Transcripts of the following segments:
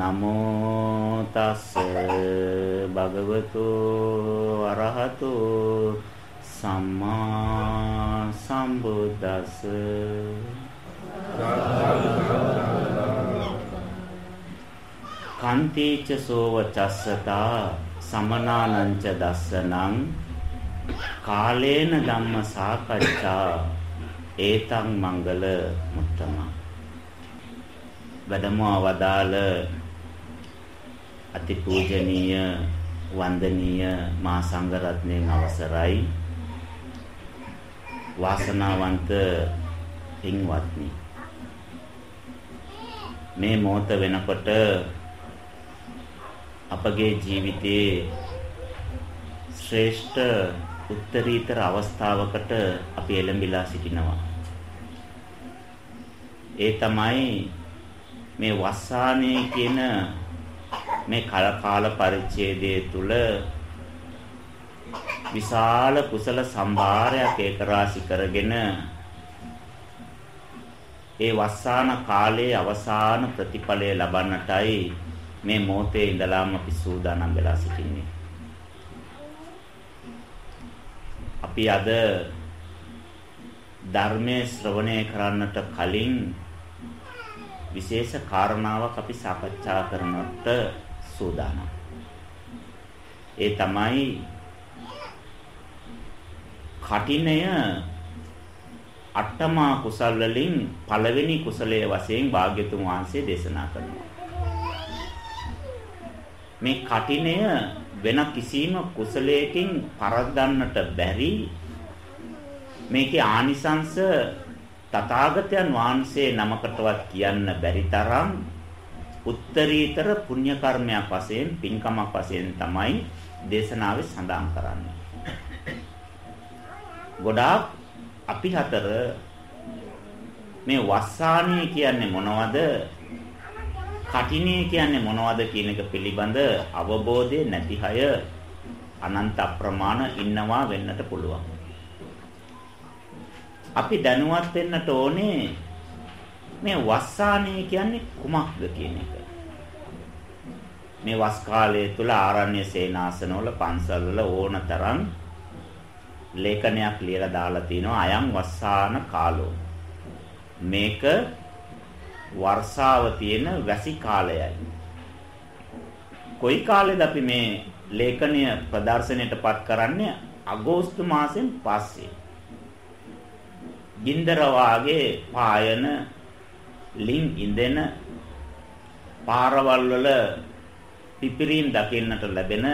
නමෝ තස් භගවතු අරහතු සම්මා සම්බුද්දස්ස. කන්තිච සෝව චස්සතා සමනානංච දස්සනං කාලේන ධම්ම සාකච්ඡා. ඒතං මංගල මුත්තමා. වැඩම අවදාළ අතිපූජනීය වන්දනීය මා සංඝරත්නයන් අවසරයි. වාසනාවන්ත පින්වත්නි මේ මොහොත වෙනකොට අපගේ ජීවිතයේ ශ්‍රේෂ්ඨ උත්තරීතර අවස්ථාවකට අපි එළඹිලා සිටිනවා. ඒ තමයි මේ වස්සානේ කියන මේ කල කාල පරිච්ඡේදයේ තුල විශාල කුසල සම්භාරයක් ඒකරාශි කරගෙන ඒ වස්සාන කාලයේ අවසාන ප්‍රතිඵලය ලබන්නටයි මේ මොහොතේ ඉඳලාම අපි සූදානම් වෙලා සිටින්නේ. අපි අද ධර්මයේ ශ්‍රවණය කරන්නට කලින් විශේෂ කාරණාවක් අපි සාකච්ඡා කරනට සූදානම්. ඒ තමයි කටිනය අට්ඨමා කුසල වලින් පළවෙනි කුසලයේ වශයෙන් භාග්‍යතුන් වහන්සේ දේශනා කරනවා. මේ කටිනය වෙන කිසිම කුසලයකින් පරද්දන්නට බැරි මේකේ ආනිසංශ තථාගතයන් වහන්සේ නමකටවත් කියන්න බැරි තරම් උත්තරීතර පුණ්‍ය කර්මයක් වශයෙන් පින්කමක් වශයෙන් තමයි දේශනාවේ සඳහන් කරන්නේ. ගොඩාක් අපි හතර මේ වස්සානීය කියන්නේ මොනවද? කටිනේ කියන්නේ මොනවද කියන එක පිළිබඳ අවබෝධය නැති අය අනන්ත අප්‍රමාණ ඉන්නවා වෙන්නට පුළුවන්. අපි දැනුවත් වෙන්නට ඕනේ මේ වස්සානය කියන්නේ කුමක්ද කියන එක. මේ වස් කාලය තුල ආරණ්‍ය සේනාසනවල පන්සල්වල ඕනතරම් ලේඛනයක් ලියලා දාලා තිනවා අයං වස්සාන කාලෝ. මේක වර්ෂාව තියෙන වැසි කාලයයි. කොයි කාලෙද අපි මේ ලේඛනය ප්‍රදර්ශනයටපත් කරන්නේ අගෝස්තු මාසෙන් පස්සේ. ගින්දර වාගේ පායන ලින් ඉඳෙන පාරවල් වල පිපිරීම් දකින්නට ලැබෙන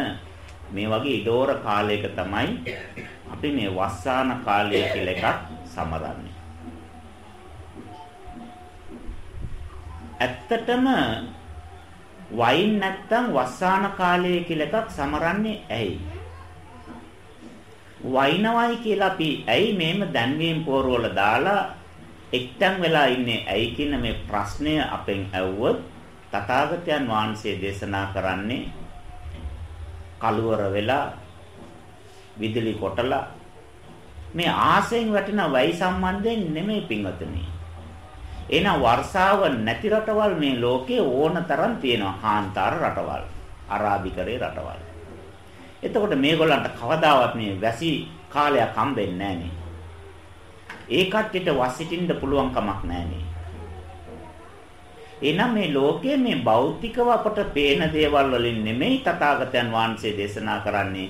මේ වගේ ඉඩෝර කාලයක තමයි අපි මේ වස්සාන කාලය කියලා එකක් සමරන්නේ. ඇත්තටම වයින් නැත්තම් වස්සාන කාලය කියලා එකක් සමරන්නේ ඇයි? වයින්වයි කියලා අපි ඇයි මේම දැන්වීම් පෝරවල දාලා එක්තන් වෙලා ඉන්නේ ඇයි කියන මේ ප්‍රශ්නය අපෙන් ඇහුවොත් තථාගතයන් වහන්සේ දේශනා කරන්නේ කලවර වෙලා විදුලි කොටලා මේ ආසෙන් වැටෙන වයි සම්බන්ධයෙන් නෙමෙයි පින්වතුනි. එහෙනම් වර්ෂාව නැති රටවල් මේ ලෝකේ ඕන තරම් තියෙනවා. කාන්තාර රටවල්, අරාබිකරේ රටවල්. එතකොට මේගොල්ලන්ට කවදාවත් මේ වැසි කාලයක් හම්බෙන්නේ නැහනේ. ඒ කට්ටියට වසිටින්න පුළුවන් කමක් නැහනේ. එනම් මේ ලෝකයේ මේ භෞතිකව අපට පේන දේවල් වලින් නෙමෙයි තථාගතයන් වහන්සේ දේශනා කරන්නේ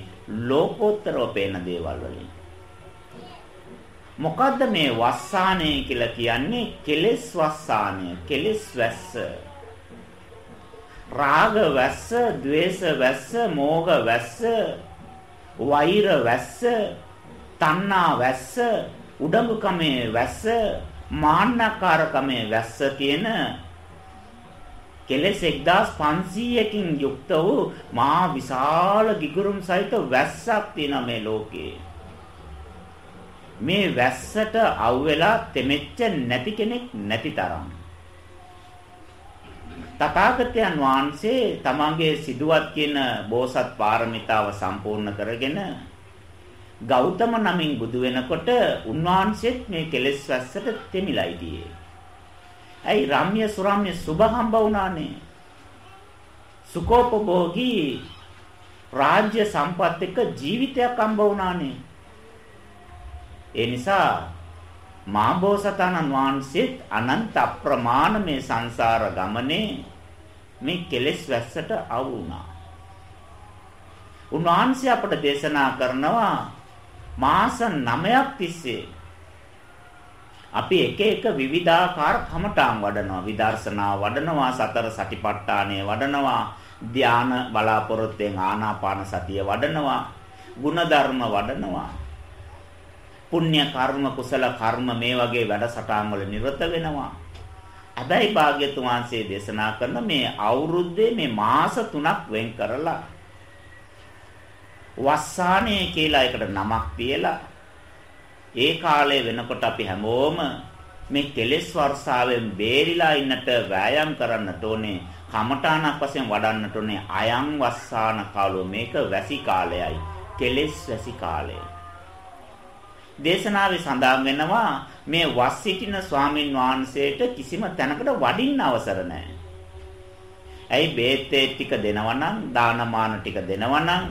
ලෝකෝත්තරව පේන දේවල් වලින්. මොකද්ද මේ වස්සානය කියලා කියන්නේ? කෙලෙස් වස්සානය, කෙලෙස් වැස්ස. රාග වැස්ස, ద్వේෂ වැස්ස, මෝහ වැස්ස, වෛර වැස්ස, තණ්හා වැස්ස, උඩඟුකමේ වැස්ස, මාන්නකාරකමේ වැස්ස කියන කෙලෙස් 1500කින් යුක්ත වූ මහා විශාල ගිගුරුම් සහිත වැස්සක් තියෙන මේ ලෝකේ. මේ වැස්සට අවුවෙලා තෙමෙච්ච නැති කෙනෙක් නැති තරම්. තථාගතයන් වහන්සේ තමන්ගේ සිදුවත් කියන බෝසත් පාරමිතාව සම්පූර්ණ කරගෙන ගෞතම නමින් බුදු වෙනකොට උන්වහන්සේත් මේ කෙලෙස් වැස්සට තෙමිලා හිටියේ. ඇයි රම්‍ය සුරම්‍ය සුභ හම්බ වුණානේ. සුකෝපභෝගී රාජ්‍ය සම්පත් එක්ක ජීවිතයක් හම්බ වුණානේ. ඒ නිසා මාබෝසතාණන් වහන්සේත් අනන්ත අප්‍රමාණ මේ සංසාර ගමනේ මේ කෙලෙස් වැස්සට අවු වුණා. උන්වහන්සේ අපට දේශනා කරනවා මාස 9ක් තිස්සේ අපි එක එක විවිධාකාර කමඨාන් වඩනවා. විදර්ශනා වඩනවා සතර සටිපට්ඨානය වඩනවා ධාන බලාපොරොත්තුෙන් ආනාපාන සතිය වඩනවා ಗುಣධර්ම වඩනවා. පුණ්‍ය කර්ම කුසල කර්ම මේ වගේ වැඩසටහන් වල නිරත වෙනවා. හැබැයි භාග්‍යතුන් වහන්සේ දේශනා කරන මේ අවුරුද්දේ මේ මාස 3ක් වෙන් කරලා වස්සානේ කියලා එකට නමක් තියලා ඒ කාලේ වෙනකොට අපි හැමෝම මේ කෙලෙස් වර්ෂාවෙන් බේරිලා ඉන්නට වෑයම් කරන්නට ඕනේ කමඨාණක් වශයෙන් වඩන්නට ඕනේ අයං වස්සාන කාලෝ මේක වැසි කාලයයි කෙලෙස් වැසි කාලය දේශනාවේ සඳහන් වෙනවා මේ වස් සිටින ස්වාමින් වහන්සේට කිසිම තැනකට වඩින්න අවසර නැහැ. ඇයි බේත්තේ ටික දෙනවනම් දානමාන ටික දෙනවනම්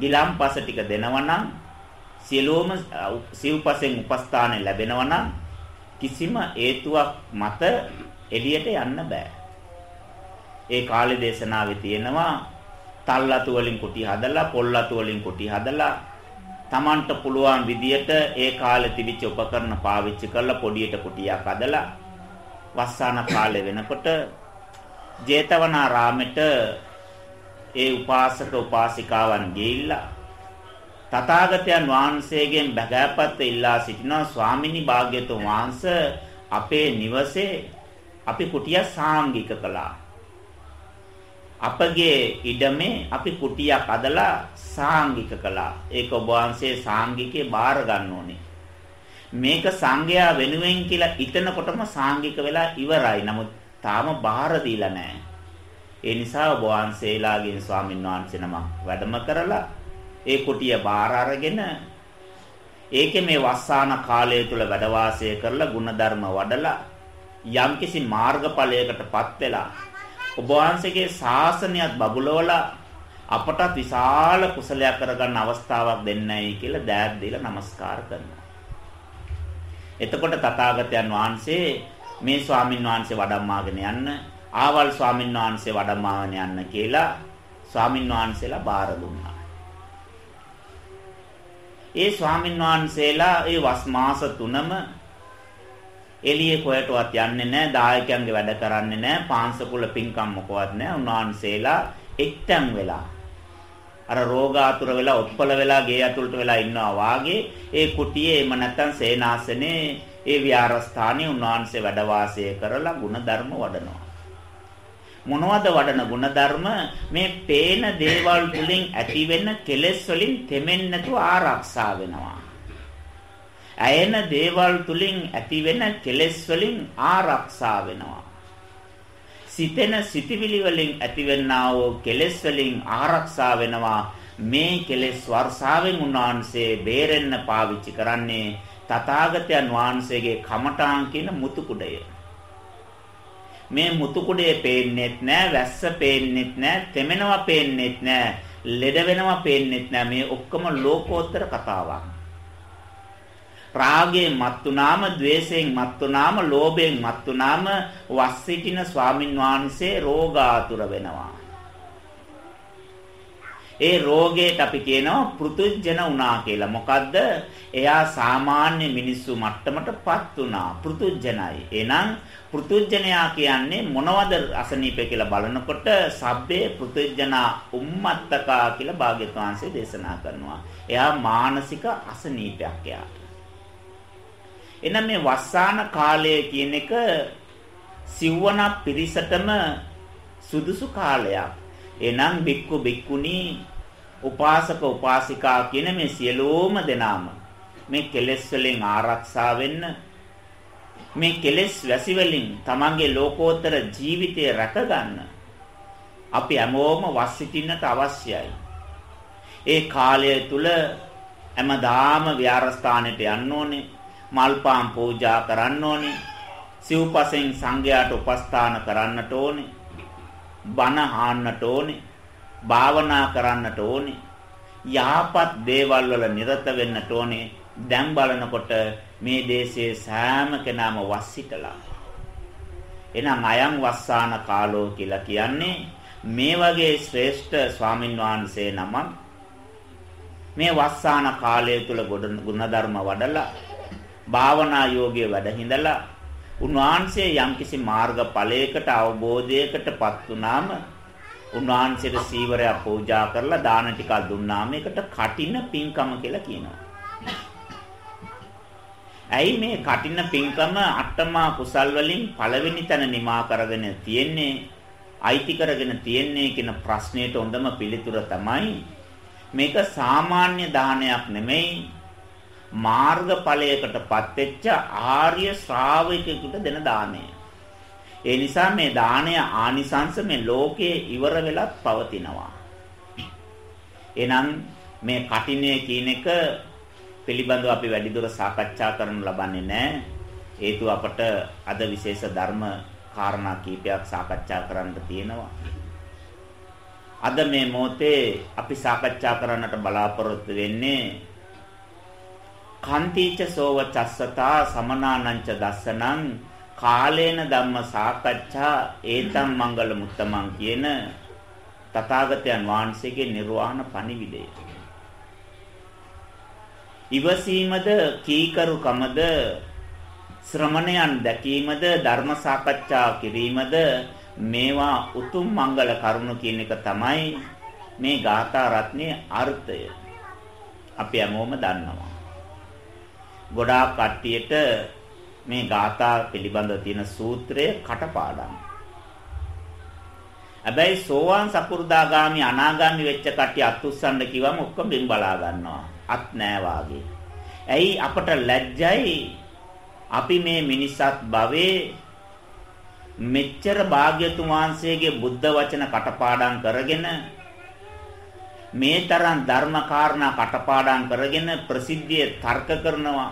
ගිලම්පස ටික දෙනවනම් සියලුම සිව්පසෙන් උපස්ථාන ලැබෙනවනම් කිසිම හේතුවක් මත එළියට යන්න බෑ. ඒ කාලේ දේශනාවේ තියෙනවා තල්ලතු වලින් කුටි හදලා පොල්ලතු වලින් කුටි හදලා Tamanට පුළුවන් විදියට ඒ කාලේ තිබිච්ච උපකරණ පාවිච්චි කරලා පොඩියට කුටියක් හදලා වස්සාන කාලේ වෙනකොට ජේතවනාරාමෙට ඒ උපාසක උපාසිකාවන් ගිහිල්ලා තථාගතයන් වහන්සේගෙන් බගෑපත් ඉල්ලා සිටිනවා ස්වාමිනී භාග්‍යතුන් වහන්සේ අපේ නිවසේ අපි කුටිය සාංගික කළා. අපගේ ඉඩමේ අපි කුටියක් අදලා සාංගික කළා. ඒක ඔබ වහන්සේ සාංගිකේ බාර ගන්න ඕනේ. මේක සංඝයා වෙනුවෙන් කියලා හිතනකොටම සාංගික වෙලා ඉවරයි. නමුත් තාම බාර දීලා නැහැ. ඒ නිසා ඔබ වහන්සේලාගෙන් ස්වාමින් වහන්සේ නමක් වැඩම කරලා ඒ කුටිය බාර අරගෙන ඒකේ මේ වස්සාන කාලය තුල වැඩ වාසය කරලා ಗುಣධර්ම වඩලා යම්කිසි මාර්ගඵලයකටපත් වෙලා ඔබ වහන්සේගේ ශාසනයත් බබුලවලා අපටත් විශාල කුසලයක් කරගන්න අවස්ථාවක් දෙන්නයි කියලා දෑත් දීලා নমස්කාර කරනවා. එතකොට තථාගතයන් වහන්සේ මේ ස්වාමින් වහන්සේ වඩම්මාගෙන යන්න ආවල් ස්වාමින් වහන්සේ වඩම්මාගෙන යන්න කියලා ස්වාමින් වහන්සේලා බාර දුන්නා. ඒ ස්වාමින් වහන්සේලා ඒ වස් මාස තුනම එළියේ කොයටවත් යන්නේ නැහැ දායකයන්ගේ වැඩ කරන්නේ නැහැ පාංශකුල පින්කම් මොකවත් නැහැ උන්වහන්සේලා එක්තැන් වෙලා අර රෝගාතුර වෙලා ඔප්පල වෙලා ගේ ඇතුළට වෙලා ඉන්නවා වාගේ ඒ කුටියේ එම නැත්තම් සේනාසනේ ඒ විහාරස්ථානයේ උන්වහන්සේ වැඩ වාසය කරලා ಗುಣධර්ම වඩනවා. මොනවද වඩන ಗುಣධර්ම? මේ පේන දේවල් තුලින් ඇති වෙන කෙලෙස් වලින් තෙමෙන්නේ නැතුව ආරක්ෂා වෙනවා. ඇයෙන දේවල් තුලින් ඇති වෙන කෙලෙස් වලින් ආරක්ෂා වෙනවා. සිතෙන සිටිවිලි වලින් ඇතිවෙනා වූ කෙලෙස් වලින් ආරක්ෂා වෙනවා. මේ කෙලෙස් වර්ෂාවෙන් උන්වහන්සේ බේරෙන්න පාවිච්චි කරන්නේ තථාගතයන් වහන්සේගේ කමඨාන් කියන මුතු කුඩය. මේ මුතුකුඩේ පේන්නෙත් නෑ වැස්ස පේන්නෙත් නෑ තෙමෙනවා පේන්නෙත් නෑ ලෙඩ වෙනවා පේන්නෙත් නෑ මේ ඔක්කොම ලෝකෝත්තර කතාවක් රාගයෙන් මත්තුනාම ద్వේෂයෙන් මත්තුනාම ලෝභයෙන් මත්තුනාම වස් සිටින ස්වාමින් වහන්සේ රෝගාතුර වෙනවා ඒ රෝගයට අපි කියනවා පෘතුජන වුණා කියලා. මොකද්ද? එයා සාමාන්‍ය මිනිස්සු මට්ටමටපත් වුණා. පෘතුජනයි. එහෙනම් පෘතුජනයා කියන්නේ මොනවද අසනීප කියලා බලනකොට සබ්බේ පෘතුජනා උම්මත්තකා කියලා භාග්‍යවත් වහන්සේ දේශනා කරනවා. එයා මානසික අසනීපයක් යාට. එනම් මේ වස්සාන කාලය කියන එක සිව්වන පිරිසටම සුදුසු කාලයක්. එනම් බික්කු බික්කුණී උපාසක උපාසිකා කියන මේ සියලුම දෙනාම මේ කෙලෙස් වලින් ආරක්ෂා වෙන්න මේ කෙලෙස් වැසි වලින් තමන්ගේ ලෝකෝත්තර ජීවිතය රැකගන්න අපි හැමෝම වස් සිටින්නට අවශ්‍යයි. ඒ කාලය තුල හැමදාම විහාරස්ථානෙට යන්න ඕනේ, මල් පාන් පූජා කරන්න ඕනේ, සිව්පසෙන් සංඝයාට උපස්ථාන කරන්නට ඕනේ. බණ අහන්නට ඕනේ. භාවනා කරන්නට ඕනේ. යහපත් දේවල් වල නිරත වෙන්නට ඕනේ. දැන් බලනකොට මේ දේශයේ සෑම කෙනාම වස්සිතලා. එහෙනම් අයං වස්සාන කාලෝ කියලා කියන්නේ මේ වගේ ශ්‍රේෂ්ඨ ස්වාමින් වහන්සේ නමක් මේ වස්සාන කාලය තුල ගුණධර්ම වඩලා භාවනා යෝගයේ වැඩ හිඳලා උන්වහන්සේ යම්කිසි මාර්ග ඵලයකට අවබෝධයකටපත් වුනාම උන්වහන්සේට සීවරය පූජා කරලා දාන ටිකක් දුන්නාම ඒකට කටින පින්කම කියලා කියනවා. ඇයි මේ කටින පින්කම අට්ටමා කුසල් වලින් පළවෙනි තැන නිමා කරගෙන තියෙන්නේ අයිති කරගෙන තියෙන්නේ කියන ප්‍රශ්නෙට හොඳම පිළිතුර තමයි මේක සාමාන්‍ය දානයක් නෙමෙයි මාර්ගඵලයකටපත් වෙච්ච ආර්ය ශ්‍රාවකයෙකුට දෙන දාණය. ඒ නිසා මේ දාණය ආනිසංස මේ ලෝකයේ ඉවර වෙලත් පවතිනවා. එහෙනම් මේ කටිනේ කියන එක පිළිබඳව අපි වැඩිදුර සාකච්ඡා කරන්න ලබන්නේ නැහැ. හේතුව අපට අද විශේෂ ධර්ම කාරණා කීපයක් සාකච්ඡා කරන්න තියෙනවා. අද මේ මොහොතේ අපි සාකච්ඡා කරන්නට බලාපොරොත්තු වෙන්නේ කන්තිච සෝව චස්සතා සමනානංච දස්සනං කාලේන ධම්ම සාකච්ඡා ඒතම් මංගල මුත්තමන් කියන තථාගතයන් වහන්සේගේ නිර්වාණ පණිවිඩය. ඉවසීමද කීකරුකමද ශ්‍රමණයන් දැකීමද ධර්ම සාකච්ඡා කිරීමද මේවා උතුම් මංගල කරුණු කියන එක තමයි මේ ගාථා රත්නයේ අර්ථය. අපි හැමෝම දන්නවා. ගොඩාක් කට්ටියට මේ ගාථා පිළිබඳව තියෙන සූත්‍රය කටපාඩම්. හැබැයි සෝවාන් සකු르දාගාමි අනාගාමි වෙච්ච කට්ටිය අත්උස්සන්න කිව්වම ඔක්කොම බින් බලා ගන්නවා. අත් නෑ වාගේ. ඇයි අපට ලැජ්ජයි අපි මේ මිනිසත් භවයේ මෙච්චර භාග්‍යතුන් වහන්සේගේ බුද්ධ වචන කටපාඩම් කරගෙන මේ තරම් ධර්ම කාරණා කටපාඩම් කරගෙන ප්‍රසිද්ධියේ තර්ක කරනවා.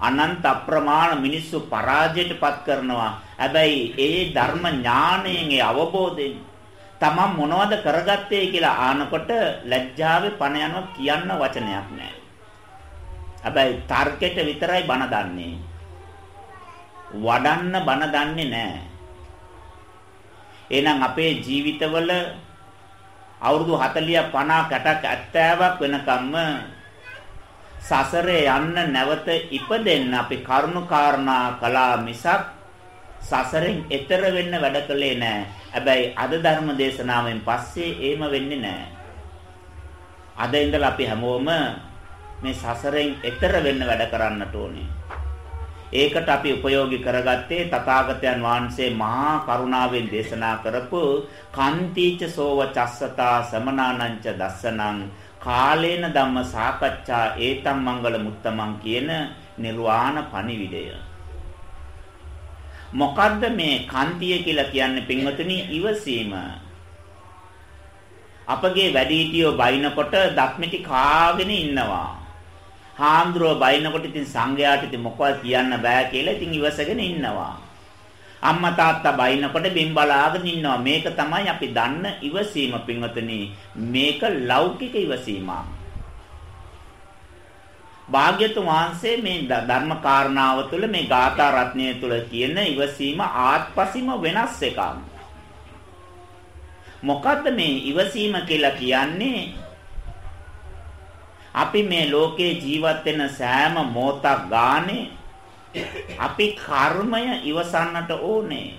අනන්ත අප්‍රමාණ මිනිස්සු පරාජයටපත් කරනවා. හැබැයි ඒ ධර්ම ඥාණයෙන් ඒ අවබෝධයෙන් තමන් මොනවද කරගත්තේ කියලා ආනකොට ලැජ්ජාවේ පණ යනවා කියන්න වචනයක් නැහැ හැබැයි තර්කයට විතරයි බණ දන්නේ. වඩන්න බණ දන්නේ නැහැ. එහෙනම් අපේ ජීවිතවල අවුරුදු 40 50 60ක් 70ක් වෙනකම්ම සසරේ යන්න නැවත ඉපදෙන්න අපි කරුණු කාරණා කළා මිසක් සසරෙන් එතර වෙන්න වැඩ කළේ නැහැ. හැබැයි අද ධර්ම දේශනාවෙන් පස්සේ එහෙම වෙන්නේ නැහැ. අද ඉඳලා අපි හැමෝම මේ සසරෙන් එතර වෙන්න වැඩ කරන්නට ඕනේ. ඒකට අපි උපයෝගී කරගත්තේ තථාගතයන් වහන්සේ මහා කරුණාවෙන් දේශනා කරපු කන්තිච සෝව චස්සතා සමනානංච දස්සනං කාලේන ධම්ම සාකච්ඡා ඒතම් මංගල මුත්තමන් කියන නිර්වාණ පණිවිඩය. මොකද්ද මේ කන්තිය කියලා කියන්නේ පින්වතුනි ඉවසීම. අපගේ වැඩිහිටියෝ බයිනකොට දක්මිටි කාගෙන ඉන්නවා. හාමුදුරුව බයිනකොට ඉතින් සංඝයාට ඉතින් මොකවත් කියන්න බෑ කියලා ඉතින් ඉවසගෙන ඉන්නවා. අම්මා තාත්තා බයිනකොට බිම් බලාගෙන ඉන්නවා. මේක තමයි අපි දන්න ඉවසීම පින්වතුනි. මේක ලෞකික ඉවසීමක්. භාග්‍යතුන් වහන්සේ මේ ධර්ම කාරණාව තුළ මේ ගාථා රත්නය තුළ කියන ඉවසීම ආත්පසීම වෙනස් එකක්. මොකද්ද මේ ඉවසීම කියලා කියන්නේ? අපි මේ ලෝකේ ජීවත් වෙන සෑම මොහොතක් ගානේ අපි කර්මය ඉවසන්නට ඕනේ.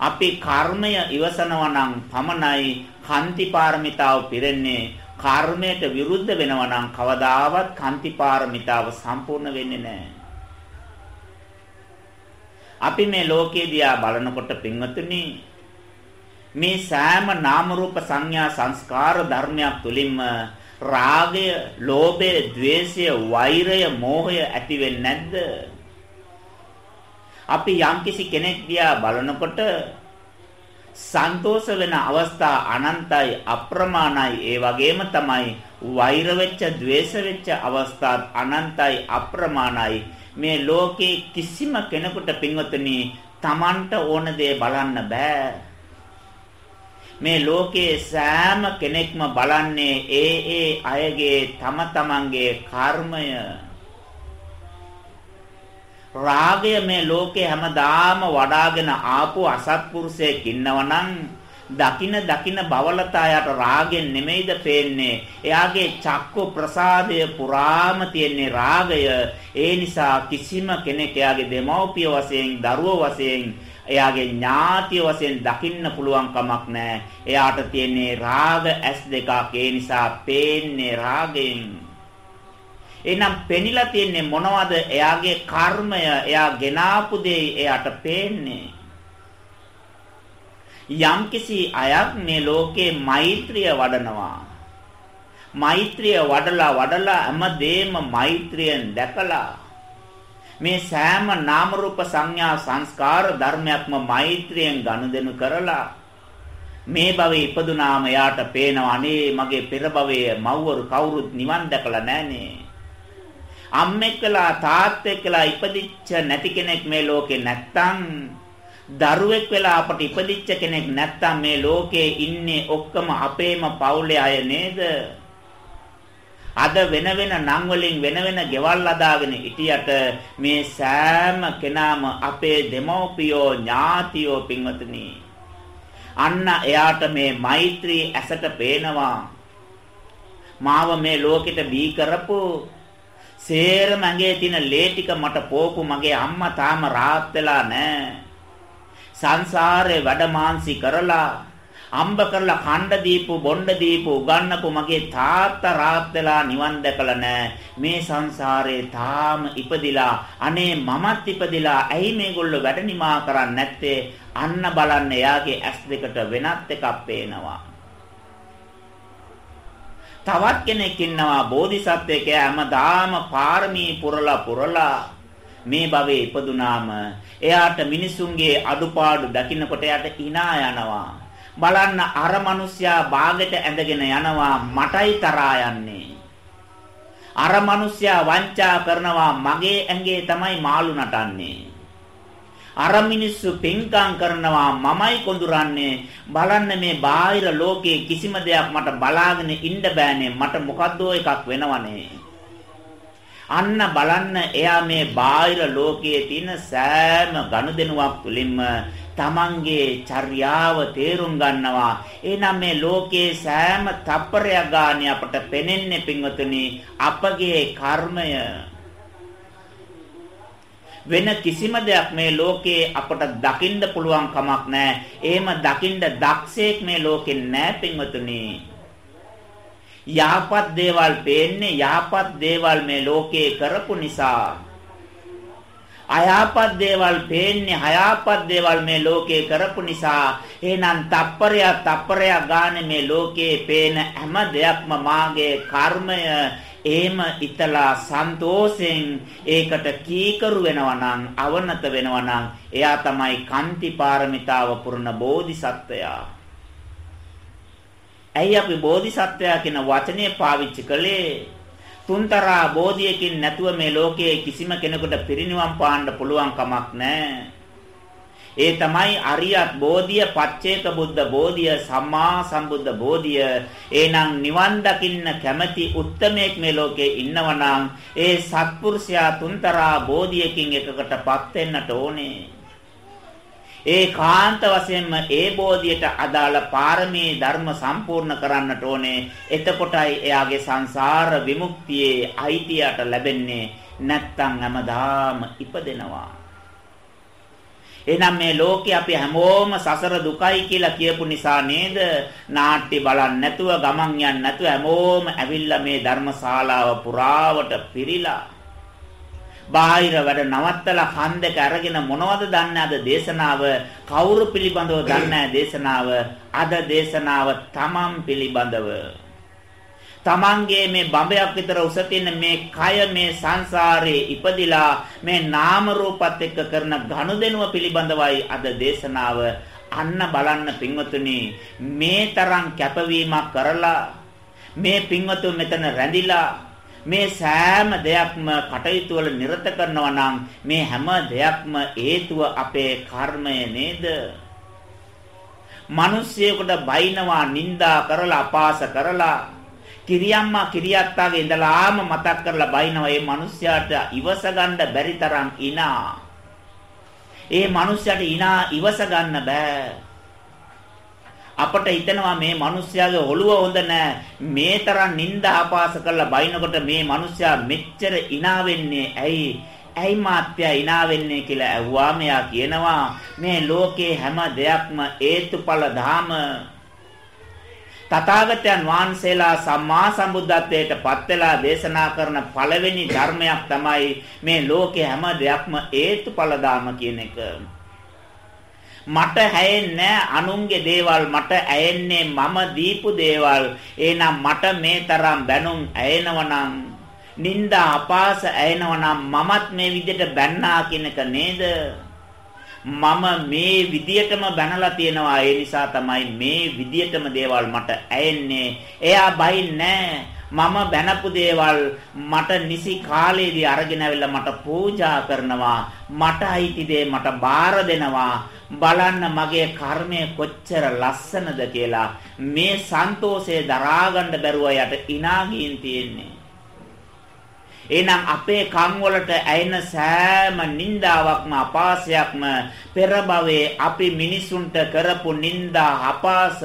අපි කර්මය ඉවසනවා නම් පමණයි කාන්ති පාරමිතාව පිරෙන්නේ. කර්මයට විරුද්ධ වෙනවා නම් කවදාවත් කාන්ති පාරමිතාව සම්පූර්ණ වෙන්නේ නැහැ. අපි මේ ලෝකේ දිහා බලනකොට පින්වතුනි මේ සෑම නාම රූප සංඥා සංස්කාර ධර්මයක් තුලින්ම රාගය, ලෝභය, ద్వේෂය, වෛරය, මෝහය ඇති වෙන්නේ නැද්ද? අපි යම්කිසි කෙනෙක් දිහා බලනකොට සන්තෝෂ වෙන අවස්ථා අනන්තයි අප්‍රමාණයි. ඒ වගේම තමයි වෛර වෙච්ච ద్వේෂ වෙච්ච අවස්ථාත් අනන්තයි අප්‍රමාණයි. මේ ලෝකේ කිසිම කෙනෙකුට පින්වතුනි Tamanට ඕන දේ බලන්න බෑ. මේ ලෝකයේ සෑම කෙනෙක්ම බලන්නේ ඒ ඒ අයගේ තම තමන්ගේ කර්මය. රාගය මේ ලෝකේ හැමදාම වඩාගෙන ආපු අසත්පුරුෂයෙක් ඉන්නවනම් දකින දකින බවලතායට රාගෙන් නෙමෙයිද පේන්නේ? එයාගේ චක්කු ප්‍රසාදය පුරාම තියෙන්නේ රාගය. ඒ නිසා කිසිම කෙනෙක් එයාගේ දෙමව්පිය වශයෙන් දරුවෝ වශයෙන් එයාගේ ඥාතිය වශයෙන් දකින්න පුළුවන් කමක් නැහැ. එයාට තියෙන්නේ රාග ඇස් දෙකක්. ඒ නිසා පේන්නේ රාගයෙන්. එහෙනම් පෙනිලා තියෙන්නේ මොනවද? එයාගේ කර්මය, එයා ගෙනාපු දේ එයාට පේන්නේ. යම්කිසි අයක් මේ ලෝකේ මෛත්‍රිය වඩනවා. මෛත්‍රිය වඩලා වඩලා හැමදේම මෛත්‍රියෙන් දැකලා මේ සෑම නාම රූප සංඥා සංස්කාර ධර්මයක්ම මෛත්‍රියෙන් ගනුදෙනු කරලා මේ භවයේ ඉපදුනාම යාට පේනවා අනේ මගේ පෙර භවයේ මව්වරු කවුරුත් නිවන් දැකලා නැහනේ. අම්මෙක්ලා තාත්තෙක්ලා ඉපදිච්ච නැති කෙනෙක් මේ ලෝකේ නැත්තම් දරුවෙක් වෙලා අපට ඉපදිච්ච කෙනෙක් නැත්තම් මේ ලෝකේ ඉන්නේ ඔක්කොම අපේම පවුලේ අය නේද? අද වෙන වෙන නම් වලින් වෙන වෙන ගෙවල් අදාගෙන හිටියට මේ සෑම කෙනාම අපේ දෙමෝපියෝ ඥාතියෝ පින්වතුනි. අන්න එයාට මේ මෛත්‍රී ඇසට පේනවා. මාව මේ ලෝකෙට බී කරපු සේරම ඇඟේ තියෙන ලේ ටික මට පෝපු මගේ අම්මා තාම rahat වෙලා නැහැ සංසාරේ වැඩ මාන්සි කරලා අම්බ කරලා කණ්ඩ දීපු බොණ්ඩ දීපු උගන්නපු මගේ තාත්තා රාත් වෙලා නිවන් දැකලා නැහැ. මේ සංසාරේ තාම ඉපදිලා අනේ මමත් ඉපදිලා ඇයි මේගොල්ලෝ වැඩ නිමා කරන්නේ නැත්තේ? අන්න බලන්න එයාගේ ඇස් දෙකට වෙනත් එකක් පේනවා. තවත් කෙනෙක් ඉන්නවා බෝධිසත්වයෙක් හැමදාම පාරමී පුරලා පුරලා මේ භවයේ ඉපදුනාම එයාට මිනිසුන්ගේ අඩුපාඩු දකින්නකොට එයාට hina යනවා. බලන්න අර මිනිස්සයා බාගෙට ඇඳගෙන යනවා මටයි තරහා යන්නේ. අර මිනිස්සයා වංචා කරනවා මගේ ඇඟේ තමයි මාළු නටන්නේ. අර මිනිස්සු පින්කම් කරනවා මමයි කොඳුරන්නේ බලන්න මේ බාහිර ලෝකයේ කිසිම දෙයක් මට බලාගෙන ඉන්න බෑනේ මට මොකද්ද එකක් වෙනවනේ අන්න බලන්න එයා මේ බාහිර ලෝකයේ තියෙන සෑම ගනුදෙනුවක් තුළින්ම තමන්ගේ චර්යාව තේරුම් ගන්නවා. එහෙනම් මේ ලෝකයේ සෑම තප්පරයක් ගානේ අපට පෙනෙන්නේ පින්වතුනි අපගේ කර්මය. වෙන කිසිම දෙයක් මේ ලෝකේ අපට දකින්න පුළුවන් කමක් නැහැ. එහෙම දකින්න දක්ෂයෙක් මේ ලෝකේ නැහැ පින්වතුනි. යහපත් දේවල් පේන්නේ යහපත් දේවල් මේ ලෝකේ කරපු නිසා අයාපත් දේවල් පේන්නේ අයාපත් දේවල් මේ ලෝකේ කරපු නිසා එහෙනම් තප්පරයක් තප්පරයක් ගානේ මේ ලෝකේ පේන හැම දෙයක්ම මාගේ කර්මය එහෙම ඉතලා සන්තෝෂෙන් ඒකට කීකරු වෙනවා නම් අවනත වෙනවා නම් එයා තමයි කාන්ති පාරමිතාව පුරන බෝධිසත්වයා. ඇයි අපි බෝධිසත්වයා කියන වචනේ පාවිච්චි කළේ? තුන්තරා බෝධියකින් නැතුව මේ ලෝකයේ කිසිම කෙනෙකුට පිරිනිවන් පාන්න පුළුවන් කමක් නැහැ. ඒ තමයි අරියත් බෝධිය, පච්චේක බුද්ධ බෝධිය, සම්මා සම්බුද්ධ බෝධිය. එහෙනම් නිවන් දකින්න කැමැති උත්තමයෙක් මේ ලෝකේ ඉන්නවනම් ඒ සත්පුරුෂයා තුන්තරා බෝධියකින් එකකටපත් වෙන්නට ඕනේ. ඒ කාන්ත වශයෙන්ම ඒ බෝධියට අදාළ පාරමී ධර්ම සම්පූර්ණ කරන්නට ඕනේ. එතකොටයි එයාගේ සංසාර විමුක්තියේ අයිතියට ලැබෙන්නේ. නැත්තම් හැමදාම ඉපදෙනවා. එහෙනම් මේ ලෝකේ අපි හැමෝම සසර දුකයි කියලා කියපු නිසා නේද නාට්‍ය බලන්න නැතුව ගමන් යන්න නැතුව හැමෝම ඇවිල්ලා මේ ධර්මශාලාව පුරාවට පිරීලා බාහිර වැඩ නවත්තලා කන් දෙක අරගෙන මොනවද දන්නේ? අද දේශනාව කවුරු පිළිබඳව දන්නේ දේශනාව. අද දේශනාව තමන් පිළිබඳව. තමන්ගේ මේ බඹයක් විතර උස තියෙන මේ කය මේ සංසාරේ ඉපදිලා මේ නාම රූපත් එක්ක කරන ගනුදෙනුව පිළිබඳවයි අද දේශනාව අන්න බලන්න පින්වතුනි. මේ තරම් කැපවීමක් කරලා මේ පින්වතුන් මෙතන රැඳිලා මේ සෑම දෙයක්ම කටයුතු වල නිරත කරනවා නම් මේ හැම දෙයක්ම හේතුව අපේ කර්මය නේද මිනිස්සෙකුට බයිනවා නිඳා කරලා අපාස කරලා කිරියම්මා කිරියත්තාගේ ඉඳලාම මතක් කරලා බයිනවා මේ මිනිස්යාට ඉවස ගන්න බැරි තරම් ඉනා. ඒ මිනිස්යාට ඉනා ඉවස ගන්න බෑ. අපට හිතෙනවා මේ මිනිස්යාගේ ඔළුව හොඳ නෑ. මේ තරම් නිନ୍ଦා අපාස කරලා බයිනකොට මේ මිනිස්යා මෙච්චර ඉනා වෙන්නේ ඇයි? ඇයි මාත්‍යා ඉනා වෙන්නේ කියලා ඇහුවා මෙයා කියනවා. මේ ලෝකේ හැම දෙයක්ම හේතුඵල ධාම. තථාගතයන් වහන්සේලා සම්මා සම්බුද්ධත්වයට පත් වෙලා දේශනා කරන පළවෙනි ධර්මයක් තමයි මේ ලෝකේ හැම දෙයක්ම හේතුඵල ධාම කියන එක. මට හැයෙන්නේ අනුන්ගේ දේවල් මට ඇයෙන්නේ මම දීපු දේවල්. එහෙනම් මට මේ තරම් බැනුම් ඇයෙනවනම් නිന്ദා අපාස ඇයෙනවනම් මමත් මේ විදිහට බැන්නා කියන එක නේද? මම මේ විදියටම බැනලා තියෙනවා ඒ නිසා තමයි මේ විදියටම දේවල් මට ඇයෙන්නේ එයා බයින්නේ මම බැනපු දේවල් මට නිසි කාලයේදී අරගෙන ඇවිල්ලා මට පූජා කරනවා මට අයිති දේ මට බාර දෙනවා. බලන්න මගේ කර්මය කොච්චර ලස්සනද කියලා. මේ සන්තෝෂේ දරාගන්න බැරුව යට ඉනාගින් තියෙන්නේ. එහෙනම් අපේ කන් වලට ඇයෙන සෑම නින්දාවක්ම අපාසයක්ම පෙර භවයේ අපි මිනිසුන්ට කරපු නින්දා අපාස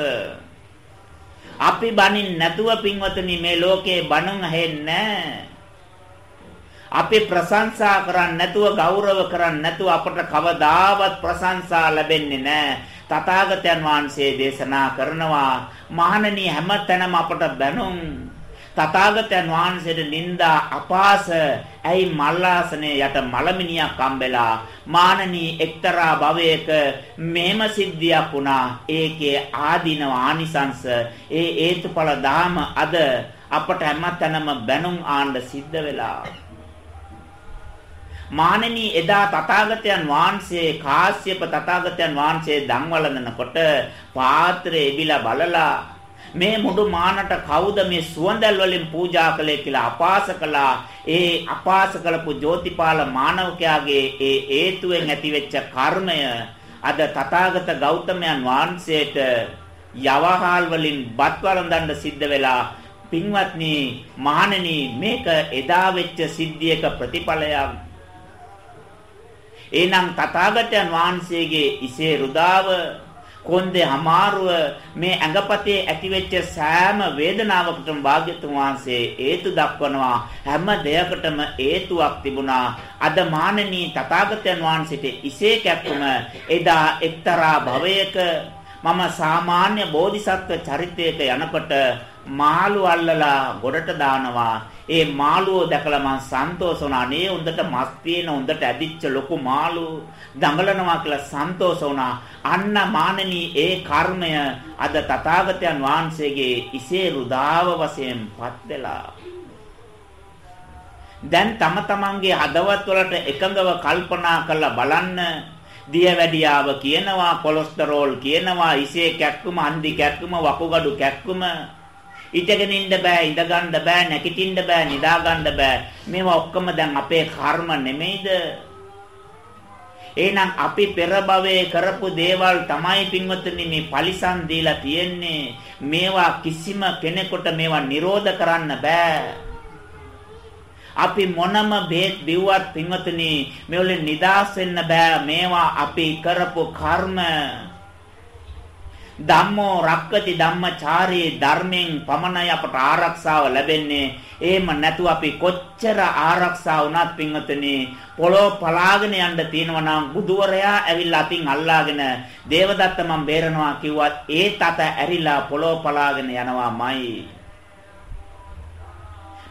අපි බනින් නැතුව පින්වතුනි මේ ලෝකේ බණුන් ඇහෙන්නේ අපි ප්‍රශංසා කරන්නේ නැතුව ගෞරව කරන්නේ නැතුව අපට කවදාවත් ප්‍රශංසා ලැබෙන්නේ නැහැ. තථාගතයන් වහන්සේ දේශනා කරනවා මහණනි හැමතැනම අපට බැනුම් තථාගතයන් වහන්සේට නිନ୍ଦා අපාස ඇයි මල්ලාසනේ යට මලමිනියක් අම්බෙලා මානනී එක්තරා භවයක මෙහෙම සිද්ධියක් වුණා. ඒකේ ආදීනව ආනිසංස ඒ හේතුඵල ධාම අද අපට හැමතැනම බැනුම් ආන්න සිද්ධ වෙලා. මානනී එදා තථාගතයන් වහන්සේ කාශ්‍යප තථාගතයන් වහන්සේ දන් වළඳනකොට පාත්‍රය එබිලා බලලා මේ මුඩු මානට කවුද මේ සුවඳල් වලින් පූජා කළේ කියලා අපාස කළා. ඒ අපාස කළපු ජෝතිපාල මානවකයාගේ ඒ හේතුවෙන් ඇතිවෙච්ච කර්මය අද තථාගත ගෞතමයන් වහන්සේට යවහල් වලින් බත් වළඳන්න සිද්ධ වෙලා පින්වත්නි මහණෙනි මේක එදා වෙච්ච සිද්ධියක ප්‍රතිඵලයක් එනම් තථාගතයන් වහන්සේගේ ඉසේ රුදාව කොන්දේ අමාරුව මේ ඇඟපතේ ඇතිවෙච්ච සෑම වේදනාවකටම භාග්‍යතුන් වහන්සේ හේතු දක්වනවා. හැම දෙයකටම හේතුවක් තිබුණා. අද මානනී තථාගතයන් වහන්සේට ඉසේ කැක්කුම එදා එක්තරා භවයක මම සාමාන්‍ය බෝධිසත්ව චරිතයක යනකොට මාළු අල්ලලා ගොඩට දානවා. ඒ මාළුව දැකලා මං සන්තෝෂ වුණා. අනේ හොඳට මස් තියෙන හොඳට ඇදිච්ච ලොකු මාළු දඟලනවා කියලා සන්තෝෂ වුණා. අන්න මානනී ඒ කර්මය අද තථාගතයන් වහන්සේගේ ඉසේ රුදාව වශයෙන්පත් වෙලා දැන් තම තමන්ගේ හදවත් වලට එකඟව කල්පනා කරලා බලන්න දියවැඩියාව කියනවා කොලෙස්ටරෝල් කියනවා ඉසේ කැක්කුම අන්දි කැක්කුම වකුගඩු කැක්කුම ඉඳගෙන ඉන්න බෑ ඉඳ ගන්න බෑ නැගිටින්න බෑ නිදා ගන්න බෑ. මේවා ඔක්කොම දැන් අපේ කර්ම නෙමෙයිද? එහෙනම් අපි පෙර භවයේ කරපු දේවල් තමයි පින්වත්නි මේ පරිසම් දීලා තියෙන්නේ. මේවා කිසිම කෙනෙකුට මේවා නිරෝධ කරන්න බෑ. අපි මොනම බේත් බිව්වත් පින්වත්නි මේවලින් නිදාස් වෙන්න බෑ. මේවා අපි කරපු කර්ම. ධම්මෝ රක්කති ධම්මචාරී ධර්මයෙන් පමණයි අපට ආරක්ෂාව ලැබෙන්නේ. එහෙම නැතුව අපි කොච්චර ආරක්ෂා වුණත් පින්වතුනි පොළොව පලාගෙන යන්න තියෙනවා නම් බුදුවරයා ඇවිල්ලා අතින් අල්ලාගෙන දේවදත්ත මම බේරනවා කිව්වත් ඒ තත ඇරිලා පොළොව පලාගෙන යනවාමයි.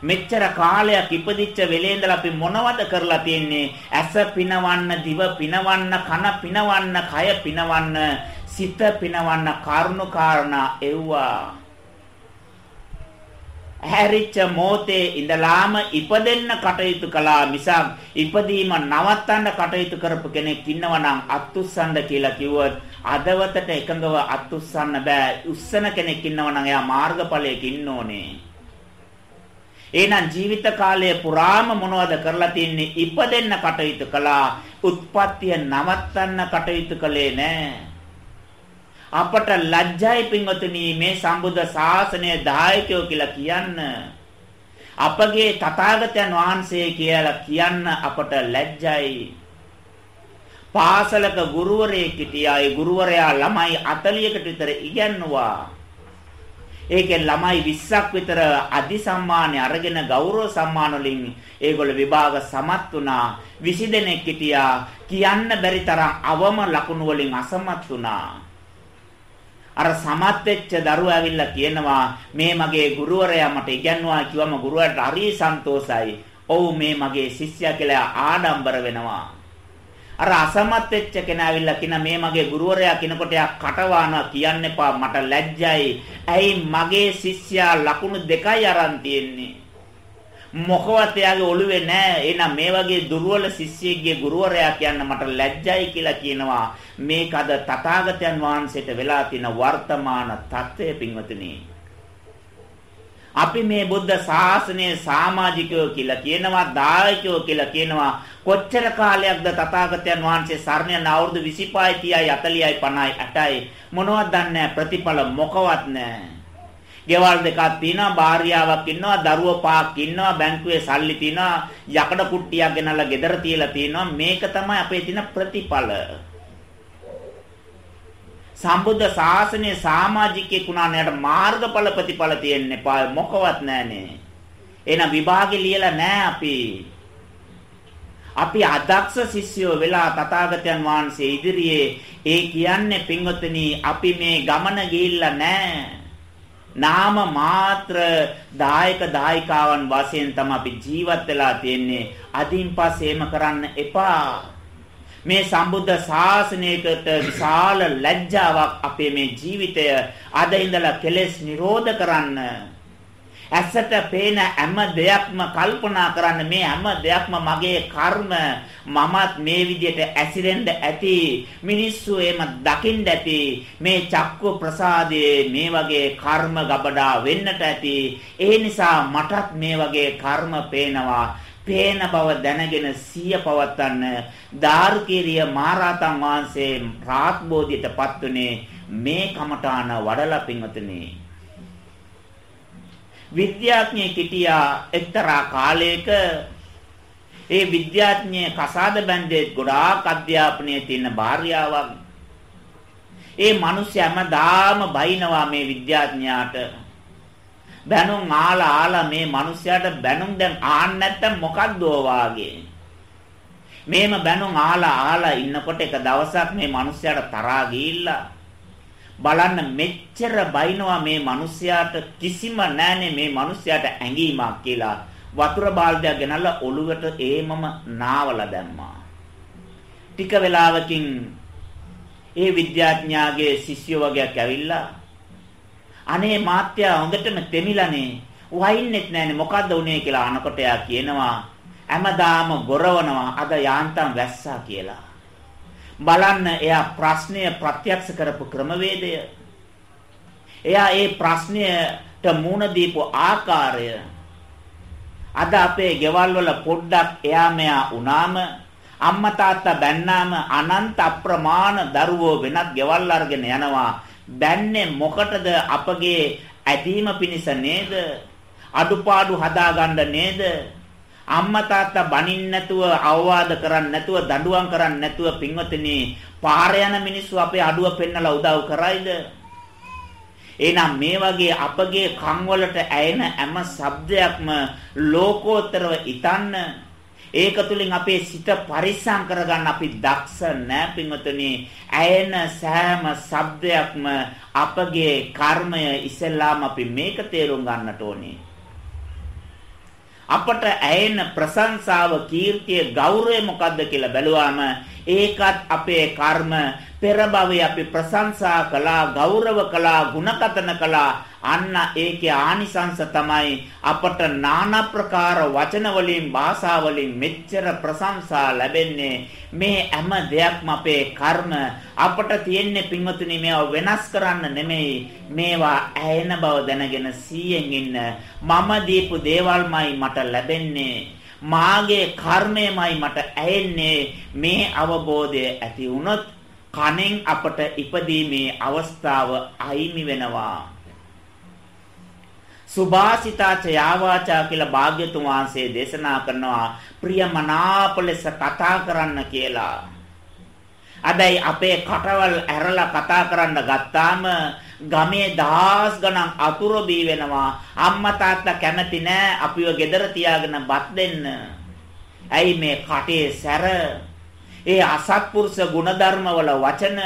මෙච්චර කාලයක් ඉපදිච්ච වෙලේ ඉඳලා අපි මොනවද කරලා තියෙන්නේ? ඇස පිනවන්න, දිව පිනවන්න, කන පිනවන්න, කය පිනවන්න සිත පිනවන්න කරුණු කාරණා එව්වා. හැරිච්ච මොහොතේ ඉඳලාම ඉපදෙන්න කටයුතු කළා මිසක් ඉපදීම නවත්තන්න කටයුතු කරපු කෙනෙක් ඉන්නවනම් අත්උස්සන්න කියලා කිව්වොත් අදවතට එකඟව අත්උස්සන්න බෑ. උස්සන කෙනෙක් ඉන්නවනම් එයා මාර්ගඵලයක ඉන්න ඕනේ. එහෙනම් ජීවිත කාලය පුරාම මොනවද කරලා තින්නේ ඉපදෙන්න කටයුතු කළා. උත්පත්තිය නවත්තන්න කටයුතු කළේ නෑ. අපට ලැජ්ජයි පින්වතුනි මේ සම්බුද්ධ ශාසනය දායකයෝ කියලා කියන්න. අපගේ තථාගතයන් වහන්සේ කියලා කියන්න අපට ලැජ්ජයි. පාසලක ගුරුවරයෙක් හිටියා. ඒ ගුරුවරයා ළමයි 40කට විතර ඉගැන්නුවා. ඒකේ ළමයි 20ක් විතර අධි සම්මාන අරගෙන ගෞරව සම්මාන වලින් ඒගොල්ලෝ විභාග සමත් වුණා 20 දෙනෙක් හිටියා කියන්න බැරි තරම් අවම ලකුණු වලින් අසමත් වුණා අර සමත් වෙච්ච දරුවා ඇවිල්ලා කියනවා මේ මගේ ගුරුවරයා මට ඉගන්වුවා කිව්වම ගුරුවරට හරි සන්තෝසයි. ඔව් මේ මගේ ශිෂ්‍යයා කියලා ආඩම්බර වෙනවා. අර අසමත් වෙච්ච කෙනා ඇවිල්ලා කියන මේ මගේ ගුරුවරයා කිනකොට යා කටවානවා කියන්න එපා මට ලැජ්ජයි. ඇයි මගේ ශිෂ්‍යයා ලකුණු දෙකයි අරන් තියෙන්නේ. මොකවත් එයාගේ ඔළුවේ නැහැ. එහෙනම් මේ වගේ දුර්වල ශිෂ්‍යයෙක්ගේ ගුරුවරයා කියන්න මට ලැජ්ජයි කියලා කියනවා. මේක අද තථාගතයන් වහන්සේට වෙලා තියෙන වර්තමාන தත්ත්වය පින්වතුනි. අපි මේ බුද්ධ ශාසනයේ සමාජිකයෝ කියලා කියනවා, දායකයෝ කියලා කියනවා. කොච්චර කාලයක්ද තථාගතයන් වහන්සේ සරණ යන අවුරුදු 25යි 30යි 40යි 50යි 8යි මොනවද දන්නේ ප්‍රතිඵල මොකවත් නැහැ. ගෙවල් දෙකක් තියෙනවා භාර්යාවක් ඉන්නවා දරුවෝ පහක් ඉන්නවා බැංකුවේ සල්ලි තියෙනවා යකඩ කුට්ටියක් ගෙනල්ලා ගෙදර තියලා තියෙනවා මේක තමයි අපේ තියෙන ප්‍රතිඵල සම්බුද්ධ ශාසනයේ සමාජිකයෙක් වුණානයට මාර්ගඵල ප්‍රතිඵල තියෙන්නේ පා මොකවත් නැහනේ එහෙනම් විභාගෙ ලියලා නැහැ අපි අපි අදක්ෂ ශිෂ්‍යයෝ වෙලා තථාගතයන් වහන්සේ ඉදිරියේ ඒ කියන්නේ පින්වත්නි අපි මේ ගමන ගිහිල්ලා නැහැ නාම මාත්‍ර දායක දායිකාවන් වශයෙන් තමයි අපි ජීවත් වෙලා තියෙන්නේ. අදින් පස්සේ එහෙම කරන්න එපා. මේ සම්බුද්ධ ශාසනයකට විශාල ලැජ්ජාවක් අපේ මේ ජීවිතය අද ඉඳලා කෙලෙස් නිරෝධ කරන්න. ඇසට පේන හැම දෙයක්ම කල්පනා කරන්න මේ හැම දෙයක්ම මගේ කර්ම මමත් මේ විදිහට ඇසිරෙන්න ඇති. මිනිස්සු එහෙම දකින්න ඇති. මේ චක්කු ප්‍රසාදයේ මේ වගේ කර්ම ගබඩා වෙන්නට ඇති. ඒ නිසා මටත් මේ වගේ කර්ම පේනවා. පේන බව දැනගෙන සිය පවත්තන්න ධාර්කීරිය මහරහතන් වහන්සේ රාත්බෝධියටපත් උනේ මේ කමඨාන වඩලා පින්වතුනි. විද්‍යාඥයෙක් හිටියා එක්තරා කාලයක. ඒ විද්‍යාඥයේ කසාද බැන්දේ ගොඩාක් අධ්‍යාපනයේ තියෙන භාර්යාවක්. ඒ මිනිස්සයා හැමදාම බයිනවා මේ විද්‍යාඥයාට. බැනුම් ආලා ආලා මේ මිනිස්සයාට බැනුම් දැන් ආන්න නැත්තම් මොකක්ද වාගේ මේම බැනුම් ආලා ආලා ඉන්නකොට එක දවසක් මේ මිනිස්සයාට තරහා ගිහිල්ලා බලන්න මෙච්චර බයිනවා මේ මිනිස්යාට කිසිම නැනේ මේ මිනිස්යාට ඇඟීමක් කියලා වතුර බාල්දියක් ගෙනල්ලා ඔළුවට ඒමම නාවලා දැම්මා. ටික වෙලාවකින් ඒ විද්‍යාඥයාගේ ශිෂ්‍ය වගේක් ඇවිල්ලා අනේ මාත්‍යා හොඳටම තෙමිලානේ වයින්නෙත් නැනේ මොකද්ද උනේ කියලා අනකොට යා කියනවා හැමදාම ගොරවනවා අද යාන්තම් වැස්සා කියලා බලන්න එයා ප්‍රශ්නය ප්‍රත්‍යක්ෂ කරපු ක්‍රමවේදය. එයා ඒ ප්‍රශ්නයට මුණ දීපු ආකාරය අද අපේ ගෙවල් වල පොඩ්ඩක් එයා මෙයා වුණාම අම්මා තාත්තා බැන්නාම අනන්ත අප්‍රමාණ දරුවෝ වෙනත් ගෙවල් අරගෙන යනවා. බැන්නේ මොකටද අපගේ ඇදීම පිණිස නේද? අඩුපාඩු හදාගන්න නේද? අම්මා තාත්තා බනින්න නැතුව අවවාද කරන්න නැතුව දඬුවම් කරන්න නැතුව පින්වතුනි පාර යන මිනිස්සු අපේ අඩුව පෙන්නලා උදව් කරයිද එහෙනම් මේ වගේ අපගේ කන් වලට ඇයෙන හැම ශබ්දයක්ම ලෝකෝත්තරව ඊතන්න ඒක තුලින් අපේ සිත පරිස්සම් කරගන්න අපි දක්ෂ නැහැ පින්වතුනි. ඇයෙන සෑම ශබ්දයක්ම අපගේ කර්මය ඉස්සෙල්ලාම අපි මේක තේරුම් ගන්නට ඕනේ. අපට ඇයෙන ප්‍රශංසාව කීර්තිය ගෞරවය මොකද්ද කියලා බැලුවාම ඒකත් අපේ කර්ම. පෙර භවයේ අපි ප්‍රශංසා කළා ගෞරව කළා ಗುಣකතන කළා. අන්න ඒකේ ආනිසංස තමයි අපට নানা ප්‍රකාර වචන වලින් භාෂා වලින් මෙච්චර ප්‍රශංසා ලැබෙන්නේ. මේ හැම දෙයක්ම අපේ කර්ම. අපට තියෙන්නේ පින්වතුනි මේවා වෙනස් කරන්න නෙමෙයි. මේවා ඇයෙන බව දැනගෙන සීයෙන් ඉන්න. මම දීපු දේවල්මයි මට ලැබෙන්නේ. මාගේ කර්මයමයි මට ඇහෙන්නේ මේ අවබෝධය ඇති වුණොත් කණෙන් අපට ඉපදීමේ අවස්ථාව අයිමි වෙනවා. සුභාසිතාච යාවාචා කියලා භාග්‍යතුන් වහන්සේ දේශනා කරනවා ප්‍රියමනාප ලෙස කතා කරන්න කියලා. අදයි අපේ කටවල් ඇරලා කතා කරන්න ගත්තාම ගමේ දහස් ගණන් අතුරු බී වෙනවා. අම්මා තාත්තා කැමති නෑ අපිව ගෙදර තියාගෙන බත් දෙන්න. ඇයි මේ කටේ සැර? ඒ අසත්පුරුෂ ගුණධර්ම වල වචන.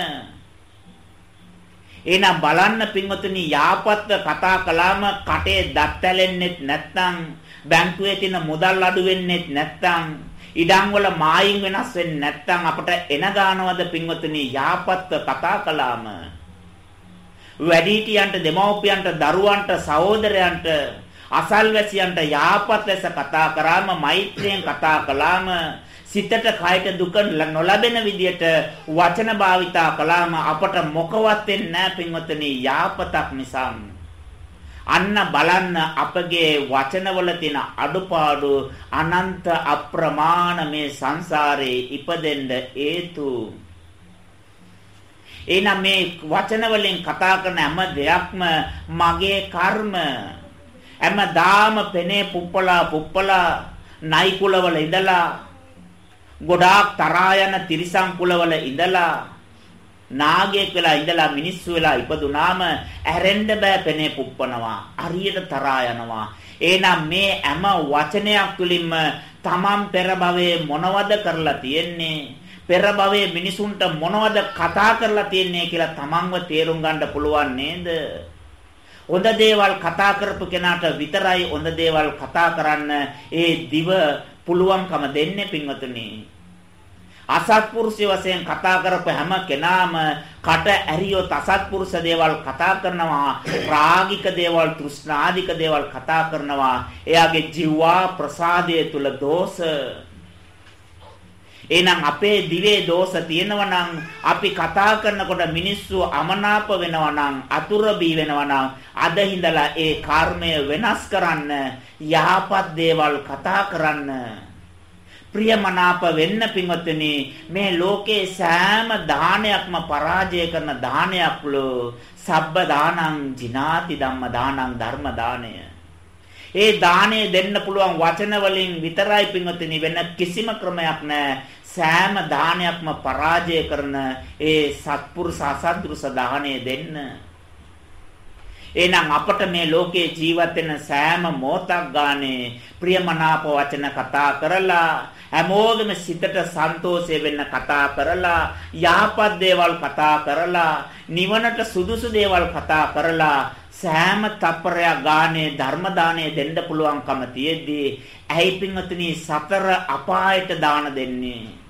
එහෙනම් බලන්න පින්වතුනි යාපත්ව කතා කළාම කටේ දත් ඇලෙන්නෙත් නැත්නම් බැංකුවේ තියෙන මුදල් අඩු වෙන්නෙත් නැත්නම් ඉඩම් වල මායින් වෙනස් වෙන්නේ නැත්නම් අපට එන ගානවද පින්වතුනි යාපත්ව කතා කළාම? වැඩිහිටියන්ට දෙමව්පියන්ට දරුවන්ට සහෝදරයන්ට අසල්වැසියන්ට යාපත් ලෙස කතා කරාම මෛත්‍රියෙන් කතා කළාම සිතට කයට දුක නොලැබෙන විදියට වචන භාවිතා කළාම අපට මොකවත් වෙන්නේ නැහැ පින්වතුනි යාපතක් නිසා අන්න බලන්න අපගේ වචනවල තියෙන අඩුපාඩු අනන්ත අප්‍රමාණ මේ සංසාරේ ඉපදෙන්න හේතු. එහෙනම් මේ වචන වලින් කතා කරන හැම දෙයක්ම මගේ කර්ම. හැමදාම පෙනේ පුප්පලා පුප්පලා නයි කුලවල ඉඳලා ගොඩාක් තරහා යන තිරිසන් කුලවල ඉඳලා නාගයෙක් වෙලා ඉඳලා මිනිස්සු වෙලා ඉපදුනාම ඇරෙන්න බෑ පෙනේ පුප්පනවා. හරියට තරහා යනවා. එහෙනම් මේ හැම වචනයක් තුලින්ම තමන් පෙර භවයේ මොනවද කරලා තියෙන්නේ? පෙර භවයේ මිනිසුන්ට මොනවද කතා කරලා තියෙන්නේ කියලා තමන්ව තේරුම් ගන්න පුළුවන් නේද? හොඳ දේවල් කතා කරපු කෙනාට විතරයි හොඳ දේවල් කතා කරන්න ඒ දිව පුළුවන්කම දෙන්නේ පින්වතුනි. අසත්පුරුෂය වශයෙන් කතා කරපු හැම කෙනාම කට ඇරියොත් අසත්පුරුෂ දේවල් කතා කරනවා රාගික දේවල් තෘෂ්ණාදික දේවල් කතා කරනවා. එයාගේ ජීවා ප්‍රසාදයේ තුල දෝෂ. එහෙනම් අපේ දිවේ දෝෂ තියෙනවා නම් අපි කතා කරනකොට මිනිස්සු අමනාප වෙනවා නම් අතුරු බී වෙනවා නම් අද හිඳලා ඒ කර්මය වෙනස් කරන්න යහපත් දේවල් කතා කරන්න. ප්‍රියමනාප වෙන්න පින්වත්නි මේ ලෝකේ සෑම දානයක්ම පරාජය කරන දානයක් ලෝ සබ්බ දානං ජිනාති ධම්ම දානං ධර්ම දානය. ඒ දාණය දෙන්න පුළුවන් වචන වලින් විතරයි පින්වත්නි වෙන කිසිම ක්‍රමයක් නැහැ සෑම දානයක්ම පරාජය කරන ඒ සත්පුරුෂ අසද්දෘස දාහණය දෙන්න. එහෙනම් අපට මේ ලෝකේ ජීවත් වෙන සෑම මොහොතක් ගානේ ප්‍රියමනාප වචන කතා කරලා හැමෝගෙම සිතට සන්තෝෂය වෙන්න කතා කරලා යහපත් දේවල් කතා කරලා නිවනට සුදුසු දේවල් කතා කරලා සෑම තප්පරයක් ගානේ ධර්ම දාණය දෙන්න පුළුවන්කම තියෙද්දී ඇයි පින්වතුනි සතර අපායට දාන දෙන්නේ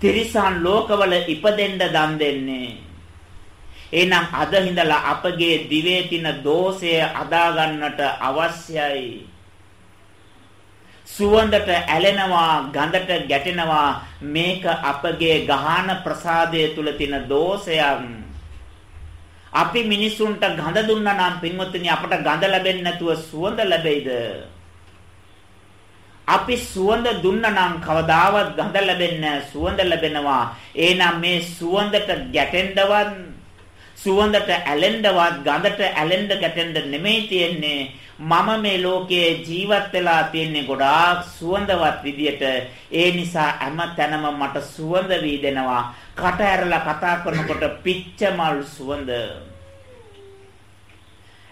තිරිසන් ලෝකවල ඉපදෙන්න දන් දෙන්නේ. එහෙනම් අද හිඳලා අපගේ දිවේ තියෙන දෝෂය අදා ගන්නට අවශ්‍යයි. සුවඳට ඇලෙනවා ගඳට ගැටෙනවා මේක අපගේ ගහන ප්‍රසාදය තුල තියෙන දෝෂයක්. අපි මිනිසුන්ට ගඳ දුන්නා නම් පින්වත්නි අපට ගඳ ලැබෙන්නේ නැතුව සුවඳ ලැබෙයිද? අපි සුවඳ දුන්නා නම් කවදාවත් ගඳ ලැබෙන්නේ සුවඳ ලැබෙනවා. එහෙනම් මේ සුවඳට ගැටෙන්නවත් සුවඳට ඇලෙන්නවත් ගඳට ඇලෙන්න ගැටෙන්න නෙමෙයි තියෙන්නේ. මම මේ ලෝකයේ ජීවත් වෙලා තියෙන්නේ ගොඩාක් සුවඳවත් විදියට. ඒ නිසා හැම තැනම මට සුවඳ වී දෙනවා. කට ඇරලා කතා කරනකොට පිච්චමල් සුවඳ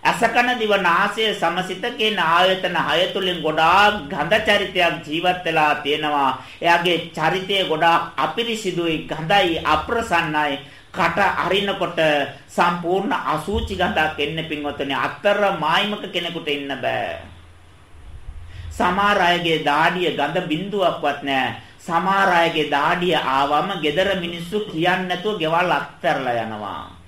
අසකන දිව නාසය සමසිත කියන ආයතන හය තුලින් ගොඩාක් ගඳ චරිතයක් ජීවත් වෙලා තියෙනවා. එයාගේ චරිතය ගොඩාක් අපිරිසිදුයි, ගඳයි, අප්‍රසන්නයි. කට අරිනකොට සම්පූර්ණ අසූචි ගඳක් එන්නේ පින්වතුනි. අතර මායිමක කෙනෙකුට ඉන්න බෑ. සමහර අයගේ දාඩිය ගඳ බිඳුවක්වත් නැහැ. සමහර අයගේ දාඩිය ආවම gedara මිනිස්සු කියන්නේ නැතුව ගෙවල් අත්හැරලා යනවා.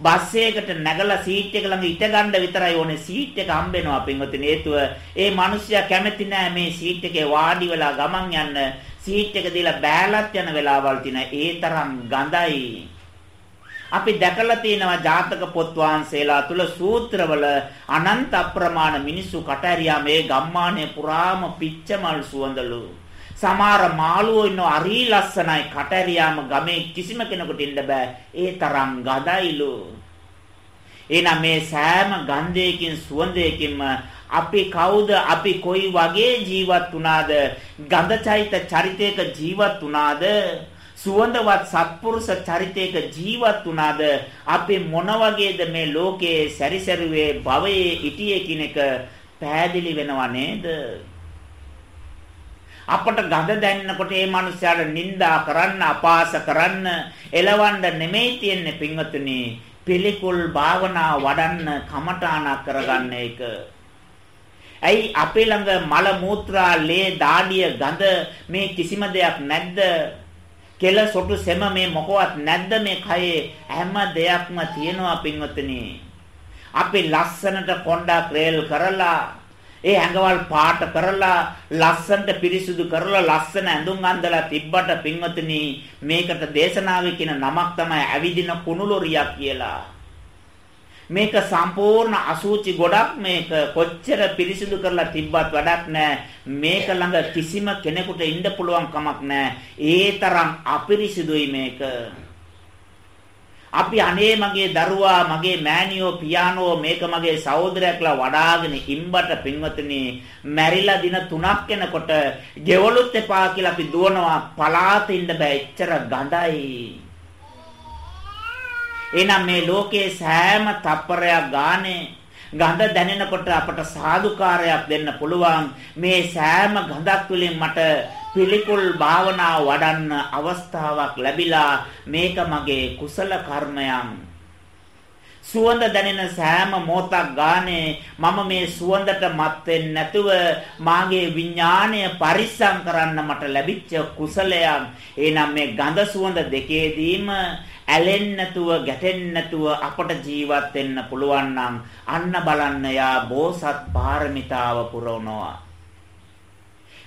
බස් එකකට නැගලා සීට් එක ළඟ ඉට ගන්න විතරයි ඕනේ. සීට් එක හම්බෙනවා පින්වතුනි. හේතුව ඒ මිනිස්සයා කැමති නෑ මේ සීට් එකේ වාඩි වෙලා ගමන් යන්න. සීට් එක දීලා බෑලත් යන වෙලාවල් තියෙන ඒ තරම් ගඳයි. අපි දැකලා තියෙනවා ජාතක පොත් වහන්සේලා තුල සූත්‍රවල අනන්ත අප්‍රමාණ මිනිස්සු කටහැරියා මේ ගම්මානයේ පුරාම පිච්චමල් සුවඳලු. සමහර මාළුවෝ ඉන්න අරි ලස්සනයි කටරියාම ගමේ කිසිම කෙනෙකුට ඉන්න බෑ. ඒ තරම් ගදයිලු. එහෙනම් මේ සෑම ගන්ධයකින් සුවඳයකින්ම අපි කවුද අපි කොයි වගේ ජීවත් වුණාද ගන්ධචෛත චරිතයක ජීවත් වුණාද සුවඳවත් සත්පුරුෂ චරිතයක ජීවත් වුණාද අපි මොන වගේද මේ ලෝකයේ සැරිසරුවේ භවයේ ඉටියේ කිනක පෑදිලි වෙනව නේද අපට ගඳ දැනෙනකොට මේ මිනිස්යාට නිඳා කරන්න අපාස කරන්න එලවන්න නෙමෙයි තියෙන්නේ පින්වතුනි. පිළිකුල් භාවනා වඩන්න කමඨාණක් කරගන්න එක. ඇයි අපේ ළඟ මල මූත්‍රා ලේ දාඩිය ගඳ මේ කිසිම දෙයක් නැද්ද? කෙල සොටු සෙම මේ මොකවත් නැද්ද මේ කයේ? හැම දෙයක්ම තියෙනවා පින්වතුනි. අපි ලස්සනට කොණ්ඩා ක්‍රේල් කරලා ඒ ඇඟවල් පාට කරලා ලස්සනට පිරිසුදු කරලා ලස්සන ඇඳුම් අඳලා තිබ්බට පින්වතුනි මේකට දේශනාවේ කියන නමක් තමයි ඇවිදින කුණුලොරියක් කියලා. මේක සම්පූර්ණ අසූචි ගොඩක් මේක. කොච්චර පිරිසිදු කරලා තිබ්බත් වැඩක් නැහැ මේක ළඟ කිසිම කෙනෙකුට ඉන්න පුළුවන් කමක් නැහැ ඒ තරම් අපිරිසිදුයි මේක. අපි අනේ මගේ දරුවා මගේ මෑණියෝ පියානෝ මේක මගේ සහෝදරයෙක්ලා වඩාගෙන ඉම්බට පින්වතුනි මැරිලා දින 3ක් වෙනකොට ගෙවලුත් එපා කියලා අපි දුවනවා. පලාත ඉන්න බෑ. එච්චර ගඳයි. එහෙනම් මේ ලෝකයේ සෑම තප්පරයක් ගානේ ගඳ දැනෙනකොට අපට සාදුකාරයක් දෙන්න පුළුවන්. මේ සෑම ගඳක් තුළින් මට පිළිකුල් භාවනා වඩන්න අවස්ථාවක් ලැබිලා මේක මගේ කුසල කර්මයන් සුවඳ දැනෙන සෑම මොහොතක් ගානේ මම මේ සුවඳට මත් නැතුව මාගේ විඥාණය පරිස්සම් කරන්න මට ලැබිච්ච කුසලයක්. එහෙනම් මේ ගඳ සුවඳ දෙකේදීම ඇලෙන්නේ නැතුව ගැටෙන්නේ නැතුව අපට ජීවත් වෙන්න පුළුවන් නම් අන්න බලන්න යා බෝසත් පාරමිතාව පුරවනවා.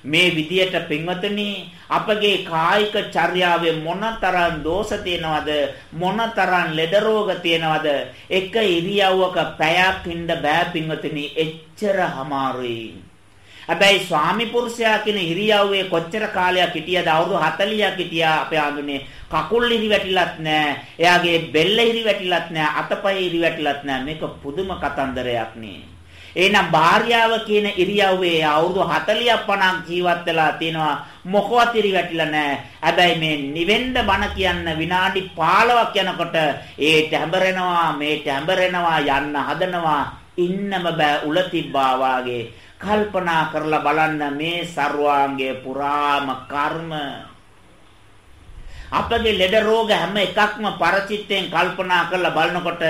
මේ විදියට පින්වතනි අපගේ කායික චර්යාවේ මොනතරම් දෝෂ තියෙනවද මොනතරම් ලෙඩ රෝග තියෙනවද එක ඉරියව්වක පැයක් ඉන්න බෑ පින්වතනි එච්චර අමාරුයි. හැබැයි ස්වාමි පුරුෂයා කියන ඉරියව්වේ කොච්චර කාලයක් හිටියද අවුරුදු 40ක් හිටියා අපේ ආඳුනේ කකුල් ඉරි වැටිලත් නැහැ එයාගේ බෙල්ල ඉරි වැටිලත් නැහැ අතපය ඉරි වැටිලත් නැහැ මේක පුදුම කතන්දරයක් නේ. එහෙනම් භාර්යාව කියන ඉරියව්වේ අවුරුදු 40ක් 50ක් ජීවත් වෙලා තිනවා. මොකවත් ඉරි වැටිලා නැහැ. හැබැයි මේ නිවෙන්න බණ කියන්න විනාඩි 15ක් යනකොට ඒට හැඹරෙනවා මේට හැඹරෙනවා යන්න හදනවා. ඉන්නම බෑ උල තිබ්බා වාගේ. කල්පනා කරලා බලන්න මේ ਸਰවාංගයේ පුරාම කර්ම. අපගේ ලෙඩ රෝග හැම එකක්ම පරචිත්තෙන් කල්පනා කරලා බලනකොට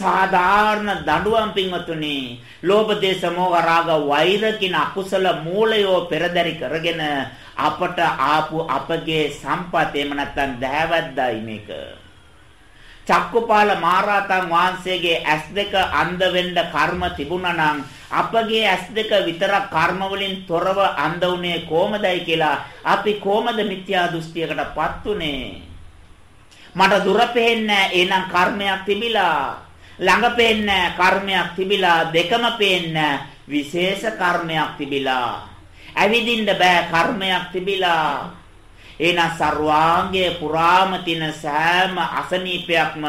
සාධාරණ දඬුවම් පින්වතුනි ලෝභ දේශ මොහ රාග වෛර කින අකුසල මූලයෝ පෙරදරි කරගෙන අපට ආපු අපගේ සම්පත එහෙම නැත්නම් දහවැද්දයි මේක. චක්කුපාල මහරහතන් වහන්සේගේ ඇස් දෙක අන්ධ වෙන්න කර්ම තිබුණා නම් අපගේ ඇස් දෙක විතරක් කර්ම වලින් තොරව අන්ධ උනේ කොහමදයි කියලා අපි කොහමද මිත්‍යා දෘෂ්ටියකටපත් උනේ මට දුර පේන්නේ එහෙනම් කර්මයක් තිබිලා ළඟ පේන්නේ කර්මයක් තිබිලා දෙකම පේන්නේ විශේෂ කර්මයක් තිබිලා. ඇවිදින්න බෑ කර්මයක් තිබිලා. එහෙනම් සර්වාංගයේ පුරාම තියෙන සෑම අසනීපයක්ම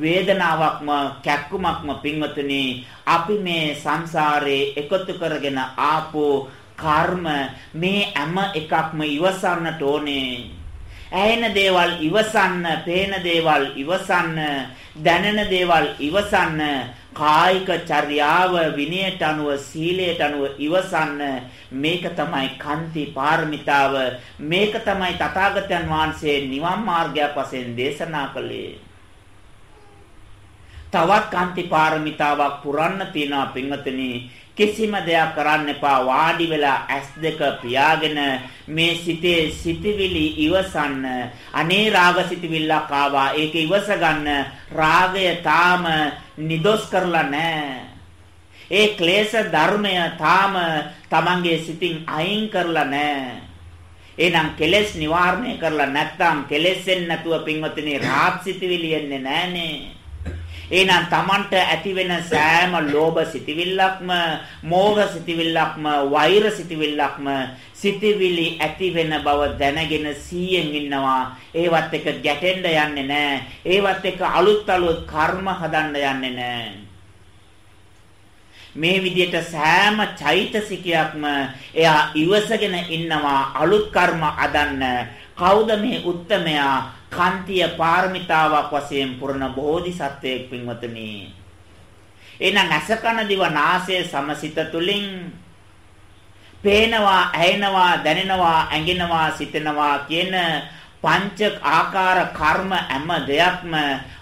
වේදනාවක්ම කැක්කුමක්ම පින්වතුනි අපි මේ සංසාරේ එකතු කරගෙන ආපු කර්ම මේ හැම එකක්ම ඉවසන්නට ඕනේ. ඇහෙන දේවල් ඉවසන්න, පේන දේවල් ඉවසන්න, දැනෙන දේවල් ඉවසන්න, කායික චර්යාව විනයට අනුව සීලයට අනුව ඉවසන්න. මේක තමයි කාන්ති පාරමිතාව. මේක තමයි තථාගතයන් වහන්සේ නිවන් මාර්ගයක් වශයෙන් දේශනා කළේ. තවත් කාන්ති පාරමිතාවක් පුරන්න තියෙනවා පින්වතුනි කිසිම දෙයක් කරන්න එපා. වාඩි වෙලා ඇස් දෙක පියාගෙන මේ සිතේ සිටිවිලි ඉවසන්න. අනේ රාග සිටිවිල්ලක් ආවා. ඒක ඉවස ගන්න. රාගය තාම නිදොස් කරලා නැහැ ඒ ක්ලේශ ධර්මය තාම තමන්ගේ සිතින් අයින් කරලා නැහැ එහෙනම් කෙලෙස් නිවාරණය කරලා නැත්නම් කෙලෙස්ෙන් නැතුව පින්වතුනි රාත් සිටිවිලි එන්නේ නැහනේ එහෙනම් Tamanට ඇති වෙන සෑම ලෝභ සිතිවිල්ලක්ම, මෝහ සිතිවිල්ලක්ම, වෛර සිතිවිල්ලක්ම සිතිවිලි ඇති වෙන බව දැනගෙන සීයෙන් ඉන්නවා. ඒවත් එක ගැටෙන්න යන්නේ නැහැ. ඒවත් එක අලුත් අලුත් කර්ම හදන්න යන්නේ නැහැ. මේ විදිහට සෑම චෛතසිකයක්ම එයා ඉවසගෙන ඉන්නවා අලුත් කර්ම අදන්න කවුද මේ උත්තමයා කාන්තිය පාරමිතාවක් වශයෙන් පුරන බෝධිසත්වයෙක් පින්වතුනි. එහෙනම් අසකන දිව නාසය සමසිත තුලින් පේනවා ඇහෙනවා දැනෙනවා ඇඟෙනවා සිතෙනවා කියන පංච ආකාර කර්ම හැම දෙයක්ම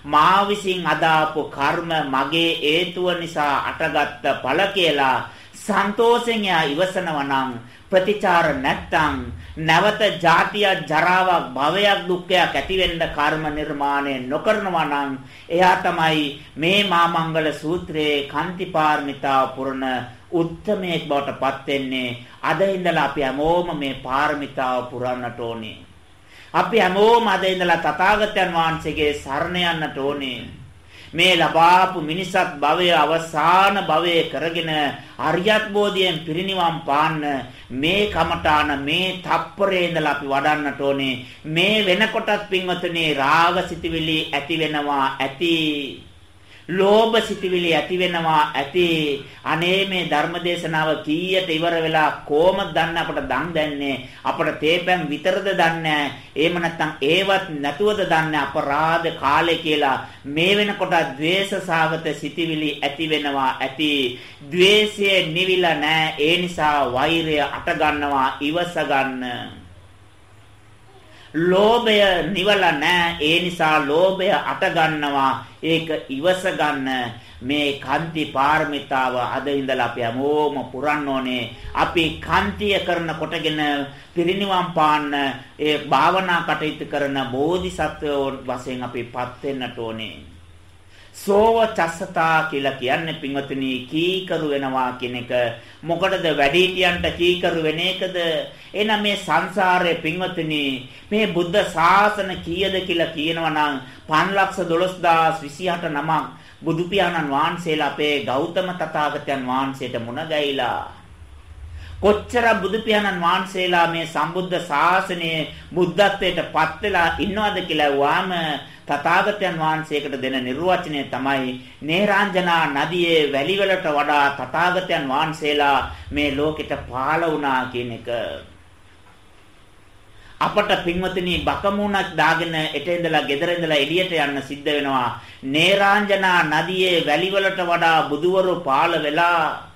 මා විසින් අදාපු කර්ම මගේ හේතුව නිසා අටගත්ත ඵල කියලා සන්තෝෂෙන් යා ඉවසනවා නම් ප්‍රතිචාර නැත්තම් නැවත ජාතිය ජරාවක් භවයක් දුක්ඛයක් ඇති වෙන්න කර්ම නිර්මාණය නොකරනවා නම් එයා තමයි මේ මාමංගල සූත්‍රයේ කාන්තිපාර්මිතා පුරණ උත්තමයෙක් බවට පත් වෙන්නේ අද ඉඳලා අපි හැමෝම මේ පාරමිතාව පුරන්නට ඕනේ අපි හැමෝම අද ඉඳලා තථාගතයන් වහන්සේගේ සරණ යන්නට ඕනේ. මේ ලබාපු මිනිසත් භවය අවසාන භවයේ කරගෙන අරියත් බෝධියෙන් පිරිනිවන් පාන්න මේ කමඨාන මේ තප්පරේ ඉඳලා අපි වඩන්නට ඕනේ. මේ වෙනකොටත් පින්වතුනි රාග සිටිවිලි ඇති වෙනවා ඇති ලෝභ සිතිවිලි ඇති වෙනවා ඇති අනේ මේ ධර්මදේශනාව කීයට ඉවර වෙලා කොහොමද දන්න අපට දන් දැන්නේ? අපට තේපැන් විතරද දන්නේ? එහෙම නැත්නම් ඒවත් නැතුවද දන්නේ අපරාධ කාලේ කියලා? මේ වෙනකොට द्वේෂසාගත සිතිවිලි ඇති වෙනවා ඇති. द्वේෂය නිවිලා නැහැ ඒ නිසා වෛරය අට ගන්නවා ඉවස ගන්න. ලෝභය නිවලා නැහැ. ඒ නිසා ලෝභය අට ගන්නවා. ඒක ඉවස ගන්න මේ කාන්ති පාරමිතාව අද ඉඳලා අපි හැමෝම පුරන්න ඕනේ. අපි කාන්තිය කරන කොටගෙන පිරිනිවන් පාන්න ඒ භාවනා කටයුතු කරන බෝධිසත්වයෝ වශයෙන් අපිපත් වෙන්නට ඕනේ. සෝව චස්සතා කියලා කියන්නේ පින්වතුනි කීකරු වෙනවා කියන එක. මොකටද වැඩිහිටියන්ට කීකරු වෙන එකද? එහෙනම් මේ සංසාරයේ පින්වතුනි මේ බුද්ධ ශාසන කීයද කියලා කියනවා නම් 512028 නමක් බුදු පියාණන් වහන්සේලා අපේ ගෞතම තථාගතයන් වහන්සේට මුණ ගැහිලා කොච්චර බුදු පියාණන් වහන්සේලා මේ සම්බුද්ධ ශාසනයේ බුද්ධත්වයට පත් වෙලා ඉන්නවද කියලා වහම තථාගතයන් වහන්සේකට දෙන නිර්වචනය තමයි නේරාංජනා නදියේ වැලිවලට වඩා තථාගතයන් වහන්සේලා මේ ලෝකෙට පහළ වුණා කියන එක. අපට පින්වතුනි බකමුණක් දාගෙන එට ඉඳලා ගෙදර ඉඳලා එළියට යන්න සිද්ධ වෙනවා. නේරාංජනා නදියේ වැලිවලට වඩා බුදුවරු පහළ වෙලා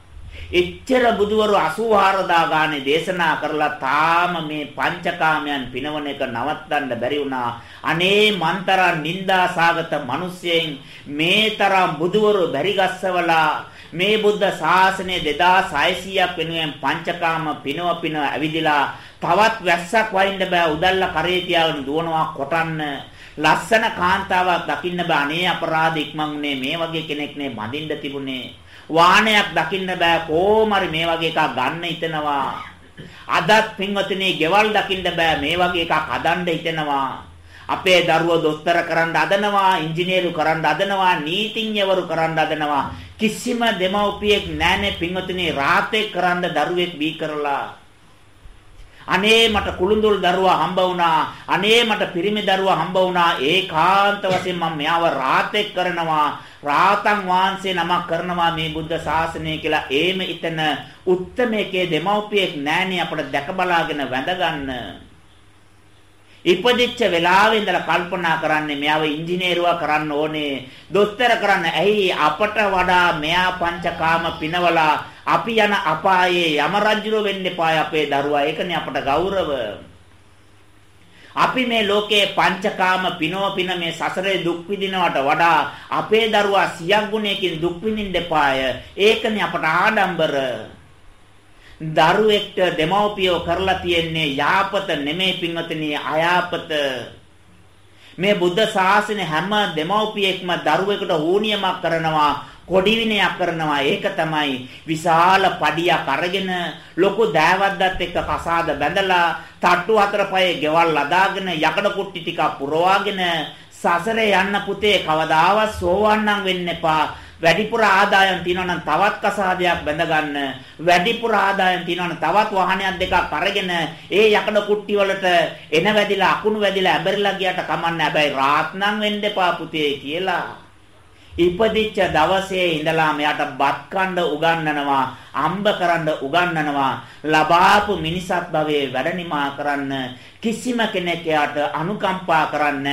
එච්චර බුදුවරු 84000 ගානේ දේශනා කරලා තාම මේ පංචකාමයන් පිනවන එක නවත්තන්න බැරි වුණා. අනේ මන්තරා නිന്ദාසාගත මිනිසෙයින් මේ තරම් බුදුවරු බැරි ගස්සවලා මේ බුද්ධ ශාසනය 2600ක් වෙනුවෙන් පංචකාම පිනව පිනව ඇවිදිලා තවත් වැස්සක් වයින්න බෑ උදැල්ල කරේ තියාගෙන දුවනවා කොටන්න. ලස්සන කාන්තාවක් දකින්න බෑ. අනේ අපරාධ ඉක්මන්නේ මේ වගේ කෙනෙක් නේ බඳින්න තිබුණේ. වාහනයක් දකින්න බෑ කොහොමරි මේ වගේ එකක් ගන්න හිතෙනවා. අදත් පින්වතුනි ගෙවල් දකින්න බෑ මේ වගේ එකක් හදන්න හිතෙනවා. අපේ දරුවෝ දොස්තර කරන්න හදනවා, ඉංජිනේරු කරන්න හදනවා, නීතිඥවරු කරන්න හදනවා. කිසිම දෙමව්පියෙක් නැනේ පින්වතුනි රාතේ කරන්න දරුවෙක් බී කරලා අනේ මට කුළුඳුල් දරුවා හම්බ වුණා. අනේ මට පිරිමි දරුවා හම්බ වුණා. ඒකාන්ත වශයෙන් මම මෙයාව රාතෙක් කරනවා. රාතන් වහන්සේ නමක් කරනවා මේ බුද්ධ ශාසනය කියලා ඒම ඉතන උත්තමයේ දෙමව්පියෙක් නෑනේ අපිට දැක බලාගෙන වැඳ ගන්න. ඉපදිච්ච වෙලාවේ ඉඳලා කල්පනා කරන්නේ මෙයාව ඉංජිනේරුවා කරන්න ඕනේ දොස්තර කරන්න ඇයි අපට වඩා මෙයා පංචකාම පිනවලා අපි යන අපායේ යම රජුර වෙන්න එපායි අපේ දරුවා ඒකනේ අපට ගෞරව අපි මේ ලෝකයේ පංචකාම පිනෝ පින මේ සසරේ දුක් විඳිනවට වඩා අපේ දරුවා සියක් ගුණයකින් දුක් විඳින්න එපාය. ඒකනේ අපට ආඩම්බර. දරුවෙක්ට දෙමව්පියෝ කරලා තියෙන්නේ යාපත නෙමෙයි පින්වතුනි අයාපත. මේ බුද්ධ ශාසනය හැම දෙමව්පියෙක්ම දරුවෙකුට හෝනියමක් කරනවා කොඩි විනයක් කරනවා ඒක තමයි විශාල පඩියක් අරගෙන ලොකු දෑවැද්දත් එක්ක කසාද බැඳලා තට්ටු හතර පහේ ගෙවල් අදාගෙන යකඩ කුට්ටි ටිකක් පුරවාගෙන සසරේ යන්න පුතේ කවදාවත් සෝවන් නම් වෙන්න එපා. වැඩිපුර ආදායම් තියනවා නම් තවත් කසාදයක් බැඳගන්න වැඩිපුර ආදායම් තියනවා නම් තවත් වාහනයක් දෙකක් අරගෙන ඒ යකඩ කුට්ටි වලට එන වැදිලා අකුණු වැදිලා ඇබරිලා ගියට කමන්නේ. හැබැයි රාත් නම් වෙන්න එපා පුතේ කියලා. ඉපදිච්ච දවසේ ඉඳලා මෙයාට බත් කන්න උගන්වනවා අම්බ කරන්න උගන්වනවා ලබාපු මිනිසත් භවයේ වැඩනිමා කරන්න කිසිම කෙනෙක් එයාට අනුකම්පා කරන්න.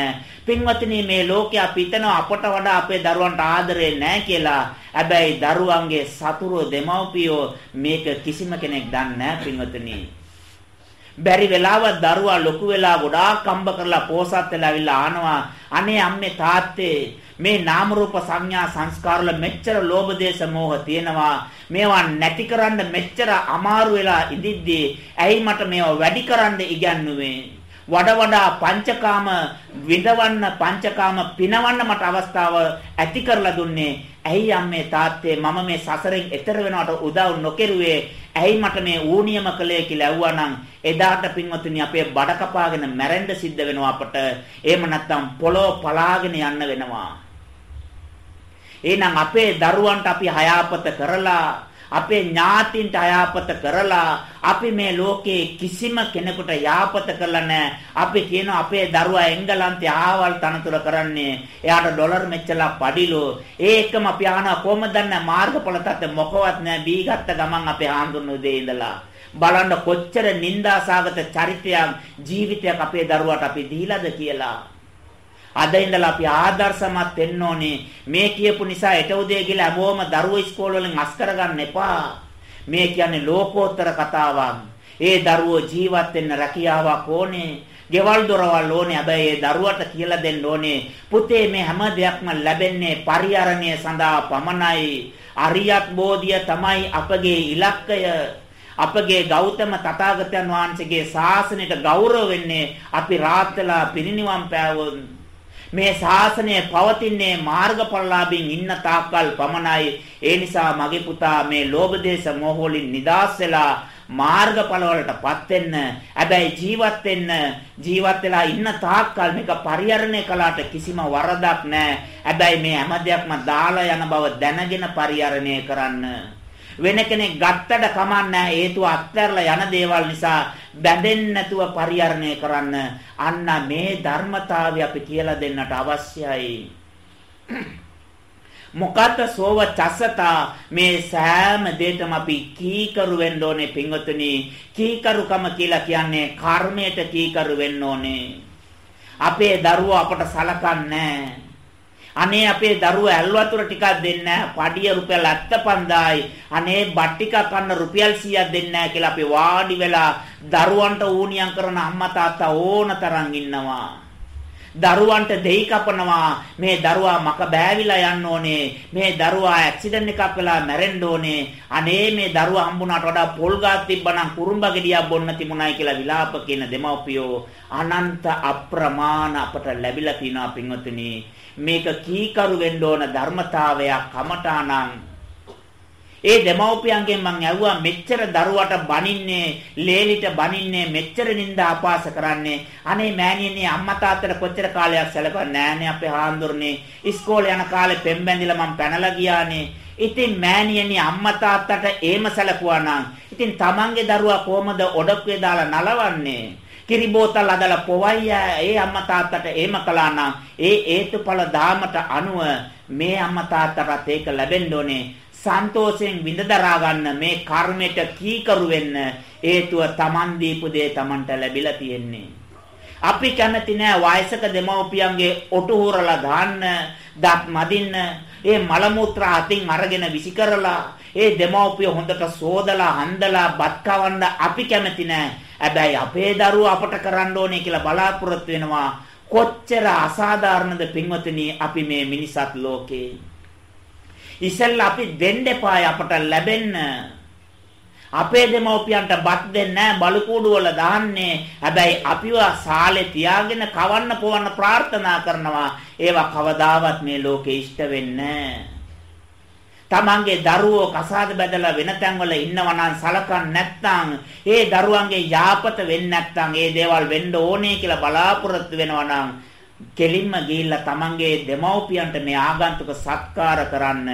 පින්වත්නි මේ ලෝකේ අපි හිතනවා අපට වඩා අපේ දරුවන්ට ආදරේ නැහැ කියලා. හැබැයි දරුවන්ගේ සතුරු දෙමව්පියෝ මේක කිසිම කෙනෙක් දන්නේ නැහැ පින්වත්නි. බැරි වෙලාව දරුවා ලොකු වෙලා ගොඩාක් කම්බ කරලා පෝසත් වෙලා අවිල්ලා ආනවා. අනේ අම්මේ තාත්තේ මේ නාම රූප සංඥා සංස්කාර වල මෙච්චර ලෝභ දේශ මොහ තියෙනවා. මේවා නැති කරන්න මෙච්චර අමාරු වෙලා ඉඳිද්දී ඇයි මට මේවා වැඩි කරන්න ඉගන්නුවේ? වඩ වඩා පංචකාම විඳවන්න පංචකාම පිනවන්න මට අවස්ථාව ඇති කරලා දුන්නේ. ඇයි අම්මේ තාත්තේ මම මේ සසරෙන් එතර වෙනවට උදව් නොකරුවේ? ඇයි මට මේ ඌනියම කළේ කියලා ඇහුවානම් එදාට පින්වතුනි අපේ බඩ කපාගෙන මැරෙන්න සිද්ධ වෙනවා අපට. එහෙම නැත්නම් පොළොව පලාගෙන යන්න වෙනවා. එහෙනම් අපේ දරුවන්ට අපි හයාපත කරලා අපේ ඥාතින්ට අයාපත කරලා අපි මේ ලෝකේ කිසිම කෙනෙකුට යාපත කරලා නැහැ. අපි කියන අපේ දරුවා එංගලන්තේ ආවල් තනතුර කරන්නේ. එයාට ඩොලර් මෙච්චරලා පඩිලෝ. ඒකම අපි අහනවා කොහමද දන්නේ මාර්ගඵල තත් මොකවත් නැහැ. බීගත්ත ගමන් අපේ ආඳුන්නු දෙේ ඉඳලා. බලන්න කොච්චර නිന്ദාසගත චරිතයක් ජීවිතයක් අපේ දරුවාට අපි දීලාද කියලා. අද ඉඳලා අපි ආදර්ශමත් වෙන්න ඕනේ. මේ කියපු නිසා එට උදේ ගිහලා හැමෝම දරුවෝ ඉස්කෝල වලින් අස් කරගන්න එපා. මේ කියන්නේ ලෝකෝත්තර කතාවක්. ඒ දරුවෝ ජීවත් වෙන්න රැකියාවක් ඕනේ. ගෙවල් දොරවල් ඕනේ. හැබැයි ඒ දරුවට කියලා දෙන්න ඕනේ. පුතේ මේ හැම දෙයක්ම ලැබෙන්නේ පරිහරණය සඳහා පමණයි. අරියත් බෝධිය තමයි අපගේ ඉලක්කය. අපගේ ගෞතම තථාගතයන් වහන්සේගේ ශාසනයට ගෞරව වෙන්නේ අපි රාත්‍තලා පිරිනිවන් පෑවොත් මේ ශාසනය පවතින්නේ මාර්ගඵලලාභින් ඉන්න තාක්කල් පමණයි. ඒ නිසා මගේ පුතා මේ ලෝභ දේශ මොහ වලින් නිදාස් වෙලා මාර්ගඵල වලටපත් වෙන්න. හැබැයි ජීවත් වෙන්න ජීවත් වෙලා ඉන්න තාක්කල් මේක පරිහරණය කළාට කිසිම වරදක් නැහැ. හැබැයි මේ හැම දෙයක්ම දාලා යන බව දැනගෙන පරිහරණය කරන්න. වෙන කෙනෙක් ගත්තට කමන්නේ හේතුව අත්හැරලා යන දේවල් නිසා බැඳෙන්නේ නැතුව පරිහරණය කරන්න. අන්න මේ ධර්මතාවය අපි කියලා දෙන්නට අවශ්‍යයි. මොකද්ද සෝව චසතා මේ සෑම දෙයකම අපි කීකරු වෙන්න ඕනේ පින්වතුනි. කීකරුකම කියලා කියන්නේ කර්මයට කීකරු වෙන්න ඕනේ. අපේ දරුවෝ අපට සලකන්නේ අනේ අපේ දරුවෝ ඇල් වතුර ටිකක් දෙන්න පඩිය රුපියල් 75000යි. අනේ බත් ටිකක් කන්න රුපියල් 100ක් දෙන්න කියලා අපි වාඩි වෙලා දරුවන්ට ඌනියම් කරන අම්මා තාත්තා ඕන තරම් ඉන්නවා. දරුවන්ට දෙයි කපනවා මේ දරුවා මක බෑවිලා යන්න ඕනේ මේ දරුවා ඇක්සිඩන්ට් එකක් වෙලා මැරෙන්න ඕනේ අනේ මේ දරුවා හම්බුණාට වඩා පොල් ගාත් තිබ්බනම් කුරුම්බ ගෙඩියක් බොන්න තිබුණයි කියලා විලාප කියන දෙමව්පියෝ අනන්ත අප්‍රමාණ අපට ලැබිලා තිනවා පින්වතුනි මේක කීකරු වෙන්න ඕන ධර්මතාවයක් කමඨාණං ඒ දෙමව්පියන්ගෙන් මං ඇහුවා මෙච්චර දරුවට බනින්නේ ලේලිට බනින්නේ මෙච්චර නින්දා අපාස කරන්නේ. අනේ මෑණියනේ අම්මා තාත්තට කොච්චර කාලයක් සැලකුවා? නෑනේ අපේ හාන්දුරනේ ඉස්කෝලේ යන කාලේ පෙම් බැඳිලා මං පැනලා ගියානේ. ඉතින් මෑණියනේ අම්මා තාත්තට ඒම සැලකුවා නම් ඉතින් තමන්ගේ දරුවා කොහමද ඔඩක්වේ දාලා නලවන්නේ? කිරි බෝතල් අදලා පොවයි ඒ අම්මා තාත්තට එහෙම කළා නම් ඒ හේතුඵල ධාමට අනුව මේ අම්මා තාත්තට ඒක ලැබෙන්න ඕනේ. සන්තෝෂයෙන් විඳ දරා ගන්න මේ කර්මයට කීකරු වෙන්න හේතුව Taman දීපු දේ Tamanට ලැබිලා තියෙන්නේ. අපි කැමති නෑ වයසක දෙමව්පියන්ගේ ඔටු හොරලා දාන්න දත් මදින්න ඒ මල මුත්‍ර අතින් අරගෙන විසි කරලා ඒ දෙමව්පිය හොඳට සෝදලා හන්දලා බත් කවන්න අපි කැමති නෑ. හැබැයි අපේ දරුවෝ අපට කරන්න ඕනේ කියලා බලාපොරොත්තු වෙනවා. කොච්චර අසාධාරණද පින්වතුනි අපි මේ මිනිසත් ලෝකේ. ඉතින් අපි දෙන්න එපා අපට ලැබෙන්න. අපේ දෙමව්පියන්ට බත් දෙන්නේ බලු කූඩු වල දාන්නේ. හැබැයි අපිව සාලේ තියාගෙන කවන්න පොවන්න ප්‍රාර්ථනා කරනවා. ඒවා කවදාවත් මේ ලෝකේ ඉෂ්ට වෙන්නේ නැහැ. තමන්ගේ දරුවෝ කසාද බැදලා වෙන තැන්වල ඉන්නවා නම් සලකන්නේ නැත්නම් ඒ දරුවන්ගේ යාපත වෙන්නේ නැත්නම් ඒ දේවල් වෙන්න ඕනේ කියලා බලාපොරොත්තු වෙනවා නම් කෙලින්ම ගිහිල්ලා තමන්ගේ දෙමව්පියන්ට මේ ආගන්තුක සත්කාර කරන්න.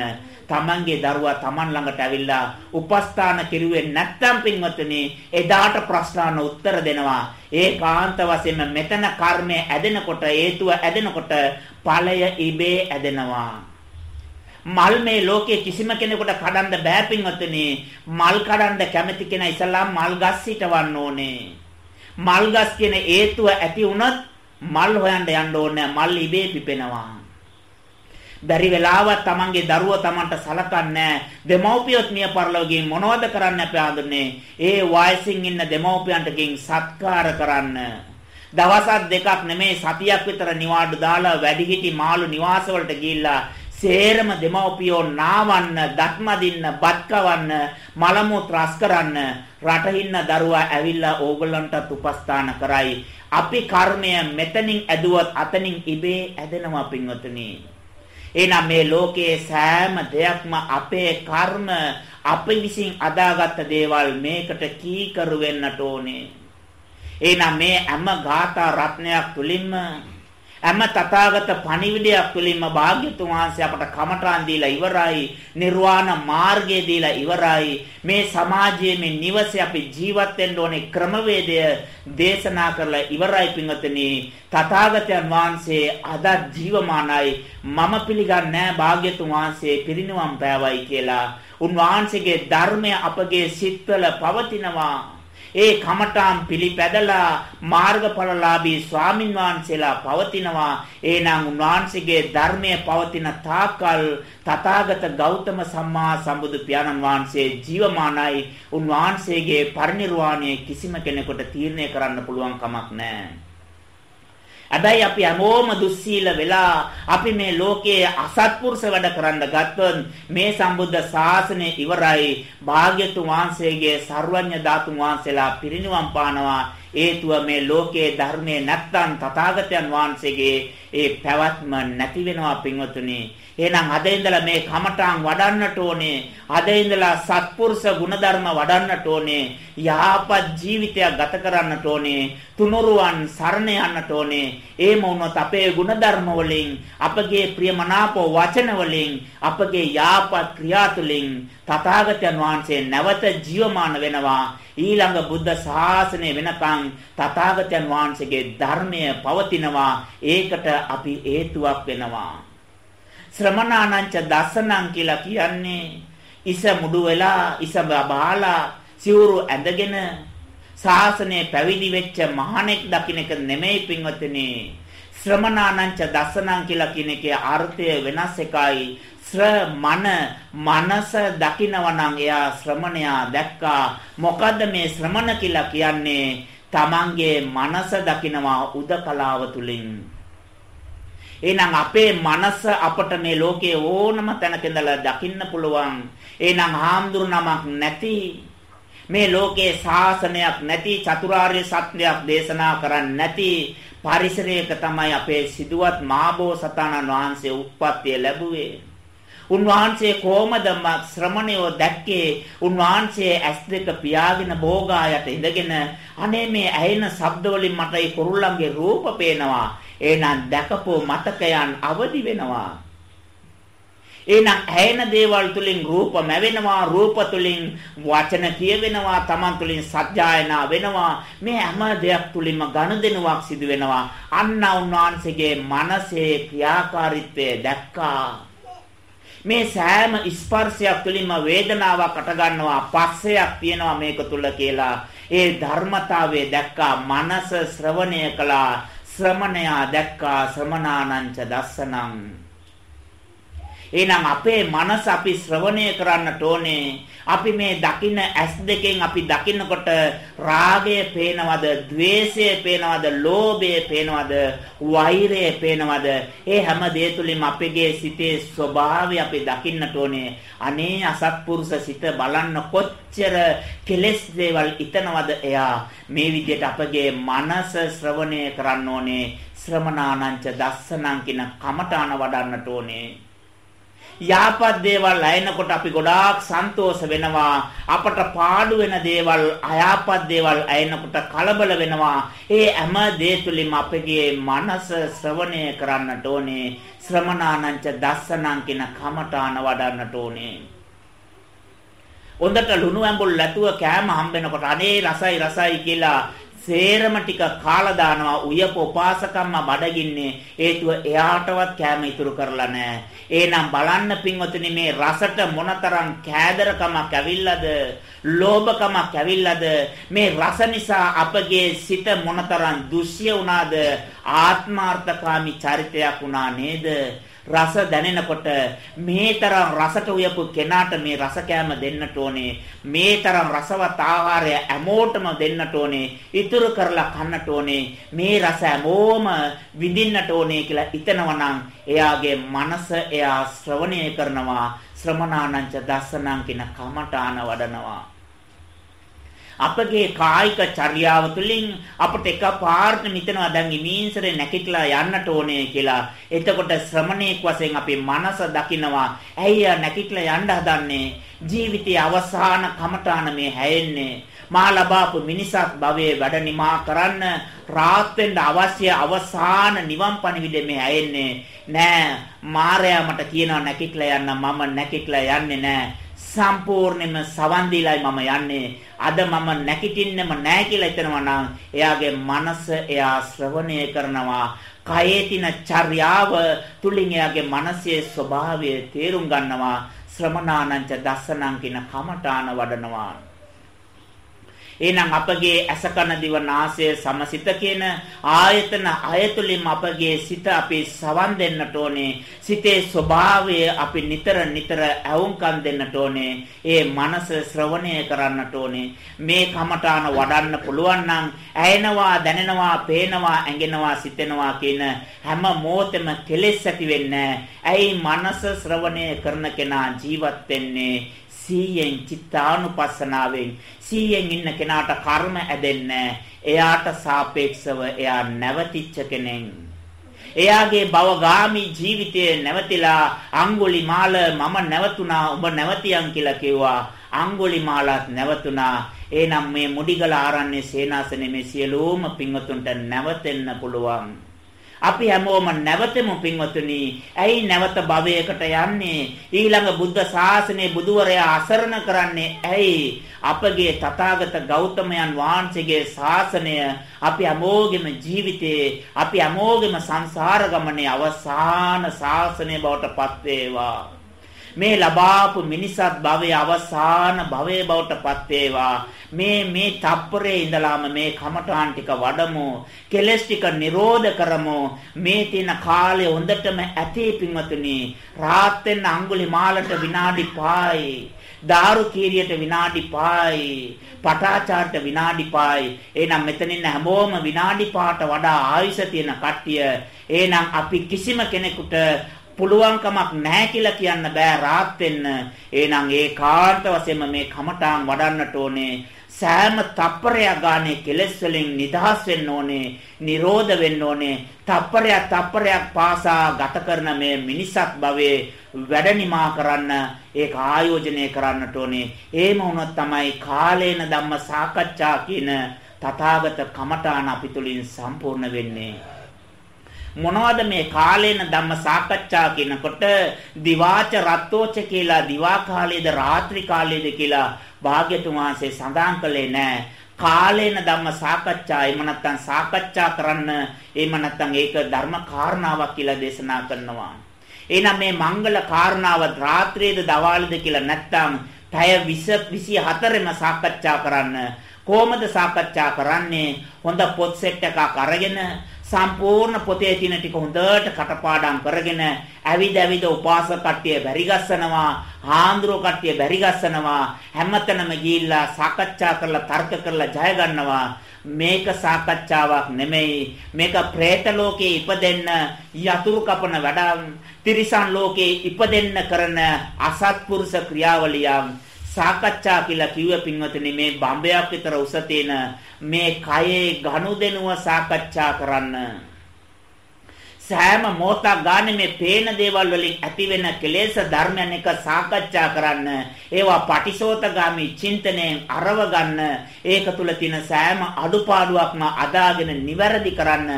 තමන්ගේ දරුවා තමන් ළඟට ඇවිල්ලා උපස්ථාන කෙරුවේ නැත්නම් පින්වත්නි එදාට ප්‍රශ්නාන උත්තර දෙනවා. ඒකාන්ත වශයෙන්ම මෙතන කර්මය ඇදෙනකොට හේතුව ඇදෙනකොට ඵලය ඉබේ ඇදෙනවා. මල් මේ ලෝකයේ කිසිම කෙනෙකුට කඩන්න බෑ පින්වත්නි. මල් කඩන්න කැමති කෙනා ඉස්සලා මල් ගස් හිටවන්න ඕනේ. මල් ගස් කියන හේතුව ඇති වුණොත් මල් හොයන්න යන්න ඕනේ. මල් ඉබේ පිපෙනවා. බැරි වෙලාවත් Tamanගේ දරුවා Tamanට සලකන්නේ දෙමව්පියොත් මිය පරලෝකයෙන් මොනවද කරන්න අපි ආඳුනේ? ඒ වයසින් ඉන්න දෙමව්පියන්ටකින් සත්කාර කරන්න. දවසක් දෙකක් නෙමේ සතියක් විතර නිවාඩු දාලා වැඩිහිටි මාළු නිවාස වලට ගිහිල්ලා සේරම දෙමව්පියෝ නාවන්න, දත්මදින්න, බත් කවන්න, මල මුත්‍රාස් කරන්න, රටින්න දරුවා ඇවිල්ලා ඕගොල්ලන්ටත් උපස්ථාන කරයි. අපි කර්මය මෙතනින් ඇදුවත් අතනින් ඉබේ ඇදෙනවා පින්වතුනි. එහෙනම් මේ ලෝකයේ සෑම දෙයක්ම අපේ කර්ම අපි විසින් අදාගත්ත දේවල් මේකට කීකරු වෙන්නට ඕනේ. එහෙනම් මේ හැම ගාථා රත්නයක් තුලින්ම හැම තථාගත පණිවිඩයක් තුළින්ම භාග්‍යතුන් වහන්සේ අපට කමඨාන් දීලා ඉවරයි නිර්වාණ මාර්ගය දීලා ඉවරයි. මේ සමාජයේ මේ නිවසේ අපි ජීවත් වෙන්න ඕනේ ක්‍රමවේදය දේශනා කරලා ඉවරයි පින්වතුනි. තථාගතයන් වහන්සේ අද ජීවමානයි. මම පිළිගන්නේ භාග්‍යතුන් වහන්සේ පිරිනිවන් පෑවයි කියලා. උන්වහන්සේගේ ධර්මය අපගේ සිත්වල පවතිනවා. ඒ කමඨාම් පිළිපැදලා මාර්ගඵලලාභී ස්වාමින් වහන්සේලා පවතිනවා. එනම් උන්වහන්සේගේ ධර්මයේ පවතින තාකල් තථාගත ගෞතම සම්මා සම්බුදු පියාණන් වහන්සේ ජීවමානයි. උන්වහන්සේගේ පරිනිර්වාණය කිසිම කෙනෙකුට තීරණය කරන්න පුළුවන් කමක් නැහැ. හැබැයි අපි හැමෝම දුස්සීල වෙලා අපි මේ ලෝකයේ අසත්පුරුෂ වැඩ කරන්න ගත්තොත් මේ සම්බුද්ධ ශාසනය ඉවරයි. භාග්‍යතුන් වහන්සේගේ සර්වඥ ධාතුන් වහන්සේලා පිරිනිවන් පානවා. හේතුව මේ ලෝකයේ ධර්මයේ නැත්තම් තථාගතයන් වහන්සේගේ ඒ පැවැත්ම නැති වෙනවා පින්වතුනි. එහෙනම් අද ඉඳලා මේ කමඨාන් වඩන්නට ඕනේ. අද ඉඳලා සත්පුරුෂ ගුණධර්ම වඩන්නට ඕනේ. යහපත් ජීවිතයක් ගත කරන්නට ඕනේ. තුනුරුවන් සරණ යන්නට ඕනේ. එහෙම වුණොත් අපේ ගුණධර්ම වලින් අපගේ ප්‍රියමනාප වචන වලින් අපගේ යහපත් ක්‍රියා තුළින් තථාගතයන් වහන්සේ නැවත ජීවමාන වෙනවා. ඊළඟ බුද්ධ ශාසනය වෙනකන් තථාගතයන් වහන්සේගේ ධර්මය පවතිනවා. ඒකට අපි හේතුවක් වෙනවා. ශ්‍රමණානංච දසනං කියලා කියන්නේ. ඉස මුඩු වෙලා ඉස බාලා සිවුරු ඇඳගෙන ශාසනය පැවිදි වෙච්ච මහණෙක් දකින්න එක නෙමෙයි පින්වත්නි. ශ්‍රමණානංච දසනං කියලා කියන එකේ අර්ථය වෙනස් එකයි. ශ්‍රමණ මනස දකිනවා නම් එයා ශ්‍රමණයා දැක්කා. මොකද්ද මේ ශ්‍රමණ කියලා කියන්නේ? තමන්ගේ මනස දකිනවා උදකලාව තුලින්. එහෙනම් අපේ මනස අපට මේ ලෝකයේ ඕනම තැනක ඉඳලා දකින්න පුළුවන්. එහෙනම් හාමුදුරු නමක් නැති මේ ලෝකේ ශාසනයක් නැති චතුරාර්ය සත්‍යයක් දේශනා කරන්නේ නැති පරිසරයක තමයි අපේ සිදුවත් මාබෝසතාණන් වහන්සේ උප්පත්තිය ලැබුවේ. උන්වහන්සේ කොහමද ශ්‍රමණයෝ දැක්කේ උන්වහන්සේ ඇස් දෙක පියාගෙන භෝගායට ඉඳගෙන අනේ මේ ඇහෙන ශබ්ද වලින් මට ඒ කුරුල්ලන්ගේ රූප පේනවා එහෙනම් දැකපෝ මතකයන් අවදි වෙනවා. එහෙනම් ඇයෙන දේවල් තුලින් රූප මැවෙනවා රූප තුලින් වචන කියවෙනවා තමන් තුලින් සත්‍යයනා වෙනවා. මේ හැම දෙයක් තුලින්ම ගනුදෙනුවක් සිදු වෙනවා. අන්න උන්වහන්සේගේ මනසේ ක්‍රියාකාරීත්වය දැක්කා. මේ සෑම ස්පර්ශයක් තුළින්ම වේදනාවක් අට ගන්නවා පස්සයක් තියෙනවා මේක තුල කියලා. ඒ ධර්මතාවය දැක්කා මනස ශ්‍රවණය කළා. ශ්‍රමණයා දැක්කා ශ්‍රමණානංච දස්සනං. එහෙනම් අපේ මනස අපි ශ්‍රවණය කරන්නට ඕනේ අපි මේ දකින්න ඇස් දෙකෙන් අපි දකින්නකොට රාගය පේනවද, ద్వේෂය පේනවද, ලෝභය පේනවද, වෛරය පේනවද? ඒ හැම දේ තුලින්ම අපගේ සිතේ ස්වභාවය අපි දකින්නට ඕනේ. අනේ අසත්පුරුෂ සිත බලන්න කොච්චර කෙලෙස් දේවල් ඉතනවද එයා. මේ විදිහට අපගේ මනස ශ්‍රවණය කරන්න ඕනේ. ශ්‍රමණානංච දස්සනං කියන කමඨාන වඩන්නට ඕනේ. යාපත් දේවල් ඇයෙනකොට අපි ගොඩාක් සන්තෝෂ වෙනවා. අපට පාඩු වෙන දේවල්, අයාපත් දේවල් ඇයෙනකොට කලබල වෙනවා. ඒ හැම දේ තුලින්ම අපගේ මනස ශ්‍රවණය කරන්නට ඕනේ. ශ්‍රමණානංච දස්සනං කියන කමඨාන වඩන්නට ඕනේ. හොඳට ලුණු ඇඹුල් läතුව කෑම හම්බෙනකොට අනේ රසයි රසයි කියලා සේරම ටික කාලා දානවා උයප උපාසකම්ම බඩගින්නේ හේතුව එයාටවත් කැම ඉතුරු කරලා නැහැ. එහෙනම් බලන්න පින්වතුනි මේ රසට මොනතරම් කෑදරකමක් ඇවිල්ලාද, ලෝභකමක් ඇවිල්ලාද මේ රස නිසා අපගේ සිත මොනතරම් දුෂ්‍ය වුණාද, ආත්මාර්ථකාමී චරිතයක් වුණා නේද? රස දැනෙනකොට මේ තරම් රසට උයපු කෙනාට මේ රස කෑම දෙන්නට ඕනේ. මේ තරම් රසවත් ආහාරය හැමෝටම දෙන්නට ඕනේ. ඉතුරු කරලා කන්නට ඕනේ. මේ රස හැමෝම විඳින්නට ඕනේ කියලා හිතනවනම් එයාගේ මනස එයා ශ්‍රවණය කරනවා. ශ්‍රමණානංච දස්සනං කියන කමඨාන වඩනවා. අපගේ කායික චර්යාව තුළින් අපට එකපාරට හිතෙනවා දැන් ඉමීන්සරේ නැකිట్లా යන්නට ඕනේ කියලා. එතකොට ශ්‍රමණේක් වශයෙන් අපේ මනස දකිනවා. ඇයි නැකිట్లా යන්න හදන්නේ? ජීවිතයේ අවසාන කමඨාන මේ හැයෙන්නේ. මා ලබාපු මිනිසක් භවයේ වැඩ නිමා කරන්න රාත් වෙන්න අවශ්‍ය අවසාන නිවන් පණිවිඩය මේ ඇයෙන්නේ නෑ මාරයා මට කියනවා නැකිట్లా යන්න මම නැකිట్లా යන්නේ නෑ සම්පූර්ණයෙන්ම සවන් දීලායි මම යන්නේ. අද මම නැගිටින්නෙම නැහැ කියලා හිතනවා නම් එයාගේ මනස එයා ශ්‍රවණය කරනවා. කයේ තින චර්යාව තුලින් එයාගේ මනසේ ස්වභාවය තේරුම් ගන්නවා. ශ්‍රමණානංච දස්සනං කියන කමඨාන වඩනවා. එහෙනම් අපගේ ඇස කන දිව නාසය සමසිත කියන ආයතන අයතුලින් අපගේ සිත අපි සවන් දෙන්නට ඕනේ. සිතේ ස්වභාවය අපි නිතර නිතර ඇවුම්කම් දෙන්නට ඕනේ. ඒ මනස ශ්‍රවණය කරන්නට ඕනේ. මේ කමඨාන වඩන්න පුළුවන් නම් ඇයෙනවා, දැනෙනවා, පේනවා, ඇඟෙනවා, සිතෙනවා කියන හැම මොහොතෙම කෙලෙස් ඇති වෙන්නේ ඇයි මනස ශ්‍රවණය කරන කෙනා ජීවත් වෙන්නේ සීයෙන් චිත්තානුපස්සනාවෙන් සීයෙන් ඉන්න කෙනාට කර්ම ඇදෙන්නේ එයාට සාපේක්ෂව එයා නැවතිච්ච කෙනෙක්. එයාගේ භවගාමි ජීවිතයේ නැවතිලා අඟුලිමාල මම නැවතුණා ඔබ නැවතියන් කියලා කිව්වා. අඟුලිමාලත් නැවතුණා. එහෙනම් මේ මුඩිගල ආරණ්‍ය සේනාසනේ මේ සියලුම පින්වතුන්ට නැවතෙන්න පුළුවන්. අපි හැමෝම නැවතෙමු පින්වතුනි. ඇයි නැවත භවයකට යන්නේ? ඊළඟ බුද්ධ ශාසනයේ බුදුවරයා අසරණ කරන්නේ ඇයි? අපගේ තථාගත ගෞතමයන් වහන්සේගේ ශාසනය අපි හැමෝගෙම ජීවිතේ අපි හැමෝගෙම සංසාර ගමනේ අවසාන ශාසනය බවට පත් වේවා. මේ ලබාපු මිනිසත් භවයේ අවසාන භවයේ බවට පත් වේවා. මේ මේ තප්පරේ ඉඳලාම මේ කමඨාන් ටික වඩමු. කෙලස් ටික නිරෝධ කරමු. මේ තියෙන කාලය හොඳටම ඇති පින්වතුනි රාත් වෙන අඟුලි මාලට විනාඩි 5යි දාරු කීරියට විනාඩි 5යි පටාචාර්ට විනාඩි 5යි එහෙනම් මෙතනින් හැමෝම විනාඩි 5ට වඩා ආයුෂ තියෙන කට්ටිය. එහෙනම් අපි කිසිම කෙනෙකුට පුළුවන්කමක් නැහැ කියලා කියන්න බෑ රාත් වෙන්න. එහෙනම් ඒ කාර්ත වශයෙන්ම මේ කමඨාන් වඩන්නට ඕනේ. සෑම තප්පරයක් ගානේ කෙලෙස් වලින් නිදහස් වෙන්න ඕනේ, නිරෝධ වෙන්න ඕනේ. තප්පරයක් තප්පරයක් පාසා ගත කරන මේ මිනිසක් භවයේ වැඩනිමා කරන්න ඒක ආයෝජනය කරන්නට ඕනේ. එහෙම වුණොත් තමයි කාලේන ධම්ම සාකච්ඡා කියන තථාගත කමඨාන අපි තුලින් සම්පූර්ණ වෙන්නේ. මොනවද මේ කාලේන ධම්ම සාකච්ඡා කියනකොට දිවාච රත්තෝච කියලා දිවා කාලයේද රාත්‍රී කාලයේද කියලා භාග්‍යතුන් වහන්සේ සඳහන් කළේ නැහැ. කාලේන ධම්ම සාකච්ඡා එහෙම නැත්නම් සාකච්ඡා කරන්න එහෙම නැත්නම් ඒක ධර්ම කාරණාවක් කියලා දේශනා කරනවා. එහෙනම් මේ මංගල කාරණාව රාත්‍රියේද දවාලේද කියලා නැත්නම් පැය 20 24ෙම සාකච්ඡා කරන්න කොහොමද සාකච්ඡා කරන්නේ හොඳ පොත් සෙට් එකක් අරගෙන සම්පූර්ණ පොතේ තියෙන ටික හොඳට කටපාඩම් කරගෙන ඇවිද ඇවිද උපාසක කට්ටිය බැරි ගස්සනවා හාන්දුරෝ කට්ටිය බැරි ගස්සනවා හැමතැනම ගිහිල්ලා සාකච්ඡා කරලා තර්ක කරලා ජය ගන්නවා. මේක සාකච්ඡාවක් නෙමෙයි. මේක പ്രേත ලෝකේ ඉපදෙන්න යතුරු කපන වැඩක් තිරිසන් ලෝකේ ඉපදෙන්න කරන අසත්පුරුෂ ක්‍රියාවලියක්. සාකච්ඡා කියලා කිව්ව පින්වතුනි මේ බම්බයක් විතර උස තියෙන මේ කයේ ගනුදෙනුව සාකච්ඡා කරන්න. සෑම මොහොතක් ගානේ මේ පේන දේවල් වලින් ඇතිවෙන කෙලෙස් ධර්මයන් එක සාකච්ඡා කරන්න ඒවා පටිසෝතගාමි චින්තනයෙන් අරව ගන්න ඒක තුල තියෙන සෑම අඩුපාඩුවක්ම අදාගෙන නිවැරදි කරන්න.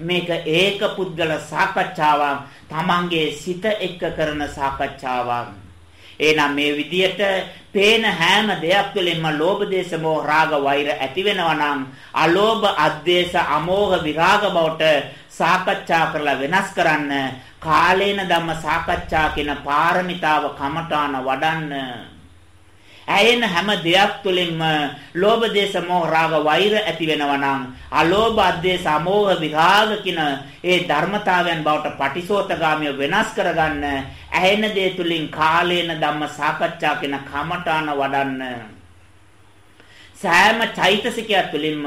මේක ඒක පුද්ගල සාකච්ඡාවක් තමන්ගේ සිත එක්ක කරන සාකච්ඡාවක්. එහෙනම් මේ විදියට පේන හැම දෙයක් තුළින්ම ලෝභ දේශ මොහ රාග වෛර ඇති වෙනවා නම් අලෝභ අද්වේෂ අමෝහ විරාග බවට සාකච්ඡා කරලා වෙනස් කරන්න කාලේන ධම්ම සාකච්ඡා කියන පාරමිතාව කමඨාන වඩන්න. ඇයෙන හැම දෙයක් තුළින්ම ලෝභ දේශ මොහ රාග වෛර ඇති වෙනවා නම් අලෝභ අධේශ අමෝහ විරාග කියන ඒ ධර්මතාවයන් බවට පටිසෝතගාමිය වෙනස් කරගන්න ඇයෙන දේ තුළින් කාලේන ධම්ම සාකච්ඡා කියන කමඨාන වඩන්න. සෑම චෛතසිකයක් තුළින්ම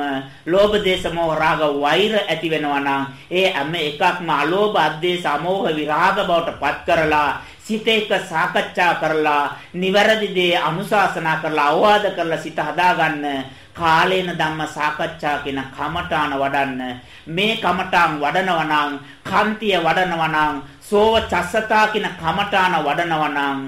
ලෝභ දේශ මොහ රාග වෛර ඇති වෙනවා නම් ඒ හැම එකක්ම අලෝභ අද්වේෂ අමෝහ විරාග බවට පත් කරලා සිත එක්ක සාකච්ඡා කරලා නිවැරදි දේ අනුශාසනා කරලා අවවාද කරලා සිත හදාගන්න කාලේන ධම්ම සාකච්ඡා කියන කමඨාන වඩන්න. මේ කමඨාන් වඩනවා නම් කන්තිය වඩනවා නම් සෝව චස්සතා කියන කමඨාන වඩනවා නම්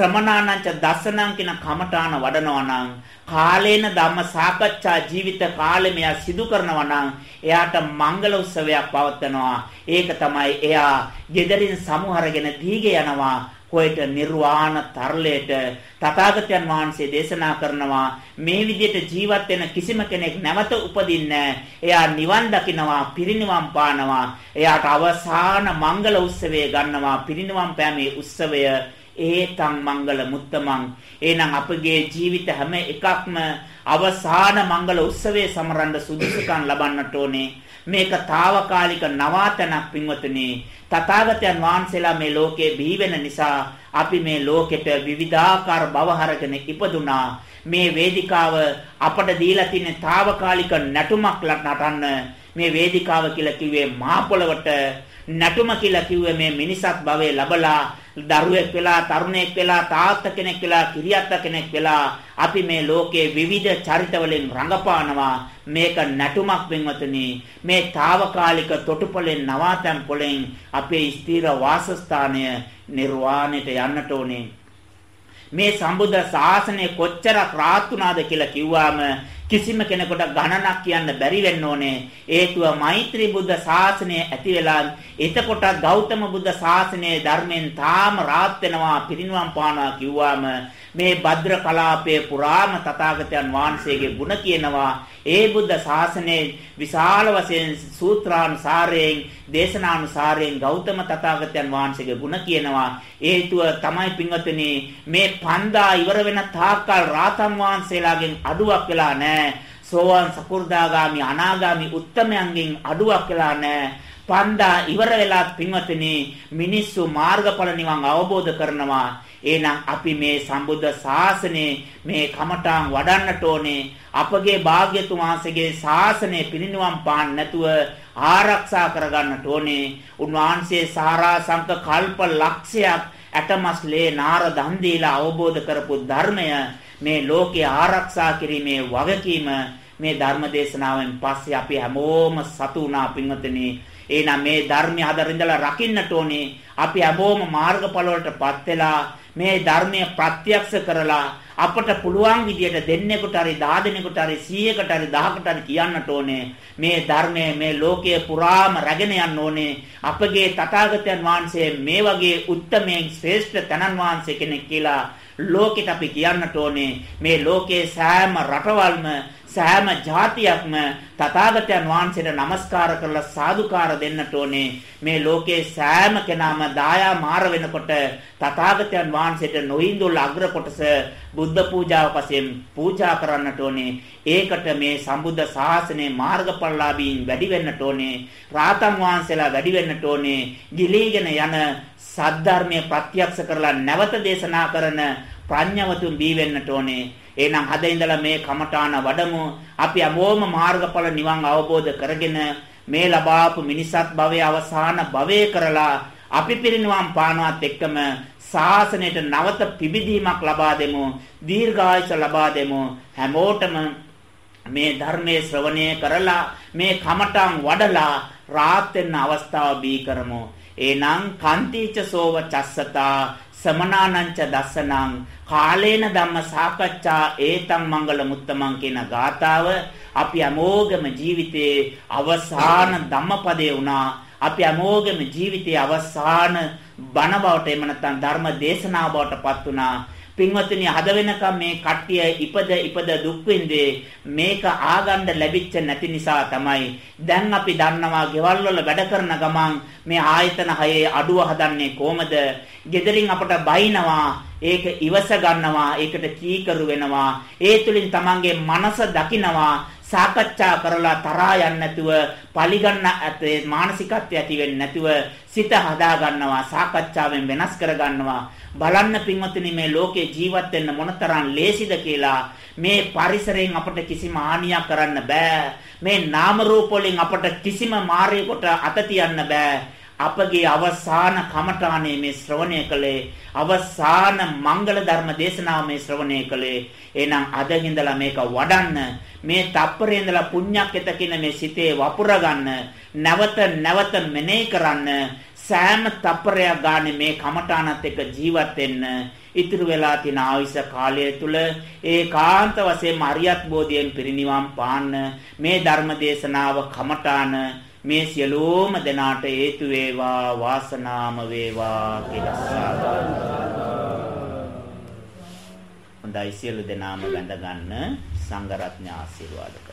ශ්‍රමණානංච දසනං කියන කමඨාන වඩනවා නම් කාලේන ධම්ම සාකච්ඡා ජීවිත කාලෙම සිදු කරනවා නම් එයාට මංගල උත්සවයක් පවත්වනවා. ඒක තමයි එයා gederin සමුහරගෙන දීගේ යනවා කොයිට නිර්වාණ තරලයට තථාගතයන් වහන්සේ දේශනා කරනවා මේ විදිහට ජීවත් වෙන කිසිම කෙනෙක් නැවත උපදින්නේ එයා නිවන් දකිනවා පිරිනිවන් පානවා. එයාට අවසාන මංගල උත්සවය ගන්නවා පිරිනිවන් පෑමේ උත්සවය ඒතං මංගල මුත්තමං. එහෙනම් අපගේ ජීවිත හැම එකක්ම අවසාන මංගල උත්සවයේ සමරන්න සුදුසුකම් ලබන්නට ඕනේ. මේක తాවකාලික නවාතනක් පින්වතුනි. තථාගතයන් වහන්සේලා මේ ලෝකේ බිහි වෙන නිසා අපි මේ ලෝකෙට විවිධාකාර භවහරගෙන ඉපදුනා. මේ වේදිකාව අපට දීලා තියෙන తాවකාලික නැටුමක් නටන්න මේ වේදිකාව කියලා කිව්වේ මහ පොළවට නැටුම කියලා කිව්වේ මේ මිනිසත් භවයේ ලබලා දරුවෙක් වෙලා තරුණයෙක් වෙලා තාත්ත කෙනෙක් වෙලා කිරියත්ත කෙනෙක් වෙලා අපි මේ ලෝකයේ විවිධ චරිතවලින් රඟපානවා. මේක නැටුමක් වෙනවතුනි මේ తాවකාලික තොටුපළෙන් නවාතැන් පොළෙන් අපේ ස්ථිර වාසස්ථානය නිර්වාණයට යන්නට ඕනේ. මේ සම්බුද්ධ ශාසනය කොච්චරක් රාත් වුණාද කියලා කිව්වාම කිසිම කෙනෙකුට ගණනක් කියන්න බැරි වෙන්න ඕනේ. හේතුව මෛත්‍රී බුද්ධ ශාසනය ඇති වෙලා එතකොට ගෞතම බුද්ධ ශාසනයේ ධර්මයෙන් තාම රාත් වෙනවා පිරිනුවම් පානවා කිව්වාම මේ භද්‍ර කලාපයේ පුරාම තථාගතයන් වහන්සේගේ ගුණ කියනවා. ඒ බුද්ධ ශාසනයේ විශාල වශයෙන් සූත්‍රානුසාරයෙන් දේශනානුසාරයෙන් ගෞතම තථාගතයන් වහන්සේගේ ගුණ කියනවා. හේතුව තමයි පින්වතුනි මේ පන්දා ඉවර වෙන තාක්කල් රාතන් වහන්සේලාගෙන් අඩුවක් වෙලා නැහැ. සෝවාන් සකු르දාගාමි අනාගාමි උත්තමයන්ගෙන් අඩුවක් වෙලා නැහැ. පන්දා ඉවර වෙලා පින්වතුනි මිනිස්සු මාර්ගඵල නිවන් අවබෝධ කරනවා. එහෙනම් අපි මේ සම්බුද්ධ ශාසනයේ මේ කමඨාන් වඩන්නට ඕනේ. අපගේ භාග්‍යතුන් වහන්සේගේ ශාසනය පිරිනිවන් පාන්න නැතුව ආරක්ෂා කරගන්නට ඕනේ. උන්වහන්සේ සාරාංශක කල්ප ලක්ෂයක් ඇටමස්ලේ නාර දන් දීලා අවබෝධ කරපු ධර්මය මේ ලෝකේ ආරක්ෂා කිරීමේ වගකීම මේ ධර්ම දේශනාවෙන් පස්සේ අපි හැමෝම සතු වුණා පින්වතුනි. එහෙනම් මේ ධර්මය හදරින්දලා රකින්නට ඕනේ. අපි හැමෝම මාර්ගඵල වලටපත් වෙලා මේ ධර්මය ප්‍රත්‍යක්ෂ කරලා අපට පුළුවන් විදියට දෙන්නෙකුට හරි 10 දෙනෙකුට හරි 100කට හරි 1000කට හරි කියන්නට ඕනේ. මේ ධර්මය මේ ලෝකයේ පුරාම රැගෙන යන්න ඕනේ. අපගේ තථාගතයන් වහන්සේ මේ වගේ උත්තමයෙන් ශ්‍රේෂ්ඨ තනන් වහන්සේ කෙනෙක් කියලා ලෝකෙට අපි කියන්නට ඕනේ. මේ ලෝකයේ සෑම රටවල්ම සෑම જાතියක්ම තථාගතයන් වහන්සේට নমස්කාර කරලා සාදුකාර දෙන්නට ඕනේ. මේ ලෝකේ සෑම කෙනාම දායා මාර වෙනකොට තථාගතයන් වහන්සේට නොහින්දුල් අග්‍ර කොටස බුද්ධ පූජාව පසෙන් පූජා කරන්නට ඕනේ. ඒකට මේ සම්බුද්ධ ශාසනයේ මාර්ගඵලලාභීන් වැඩි වෙන්නට ඕනේ. රාතන් වහන්සේලා වැඩි වෙන්නට ඕනේ. ගිලීගෙන යන සද්ධර්මයේ ප්‍රත්‍යක්ෂ කරලා නැවත දේශනා කරන ප්‍රඥාවතුන් බී වෙන්නට ඕනේ. එහෙනම් හද ඉඳලා මේ කමඨාන වඩමු. අපි අමෝම මාර්ගඵල නිවන් අවබෝධ කරගෙන මේ ලබාපු මිනිසත් භවයේ අවසාන භවයේ කරලා අපි පිරිනිවන් පානවත් එක්කම ශාසනයට නවත පිබිදීමක් ලබා දෙමු. දීර්ඝායස ලබා දෙමු. හැමෝටම මේ ධර්මයේ ශ්‍රවණය කරලා මේ කමඨං වඩලා රාත් වෙන අවස්ථාව බී කරමු. එනං කන්තිච සෝව චස්සතා සමනානංච දස්සනං කාලේන ධම්ම සාකච්ඡා ඒතං මංගල මුත්තමන් කියන ගාතාව අපි අමෝගම ජීවිතයේ අවසාන ධම්මපදේ වුණා. අපි අමෝගම ජීවිතයේ අවසාන බණ බවට එම නැත්නම් ධර්ම දේශනාව බවට පත් වුණා. පින්වත්නි හද වෙනකම් මේ කට්ටිය ඉපද ඉපද දුක් විඳේ මේක ආගන්න ලැබිච්ච නැති නිසා තමයි. දැන් අපි දන්නවා ගෙවල් වල වැඩ කරන ගමන් මේ ආයතන හයේ අඩුව හදන්නේ කොහමද? gederin අපට බයිනවා ඒක ඉවස ගන්නවා ඒකට කීකරු වෙනවා. ඒ තුලින් තමන්ගේ මනස දකිනවා. සාකච්ඡා කරලා තරහා යන්නේ නැතුව පරිගන්න ඇතේ මානසිකත්වය ඇති වෙන්නේ නැතුව සිත හදා ගන්නවා සාකච්ඡාවෙන් වෙනස් කර ගන්නවා බලන්න පින්වත්නි මේ ලෝකේ ජීවත් වෙන්න මොනතරම් ලේසිද කියලා මේ පරිසරයෙන් අපට කිසිම හානියක් කරන්න බෑ. මේ නාම රූප වලින් අපට කිසිම මායයකට අත තියන්න බෑ. අපගේ අවසාන කමඨානේ මේ ශ්‍රවණය කළේ අවසාන මංගල ධර්ම දේශනාව මේ ශ්‍රවණය කළේ. එහෙනම් අද ඉඳලා මේක වඩන්න මේ තප්පරේ ඉඳලා පුණ්‍යක් එතකින මේ සිතේ වපුර ගන්න නැවත නැවත මෙනෙහි කරන්න සෑම තප්පරයක් ගානේ මේ කමඨානත් එක්ක ජීවත් වෙන්න ඉතුරු වෙලා තියෙන ආයුෂ කාලය තුල ඒකාන්ත වශයෙන් අරියත් බෝධියෙන් පිරිනිවන් පාන්න මේ ධර්ම දේශනාව කමඨාන මේ සියලුම දෙනාට හේතු වේවා වාසනාම වේවා කියලා හොඳයි සියලු දෙනාම වැඳ ගන්න සංඝරත්න ආශිර්වාද. කරන්න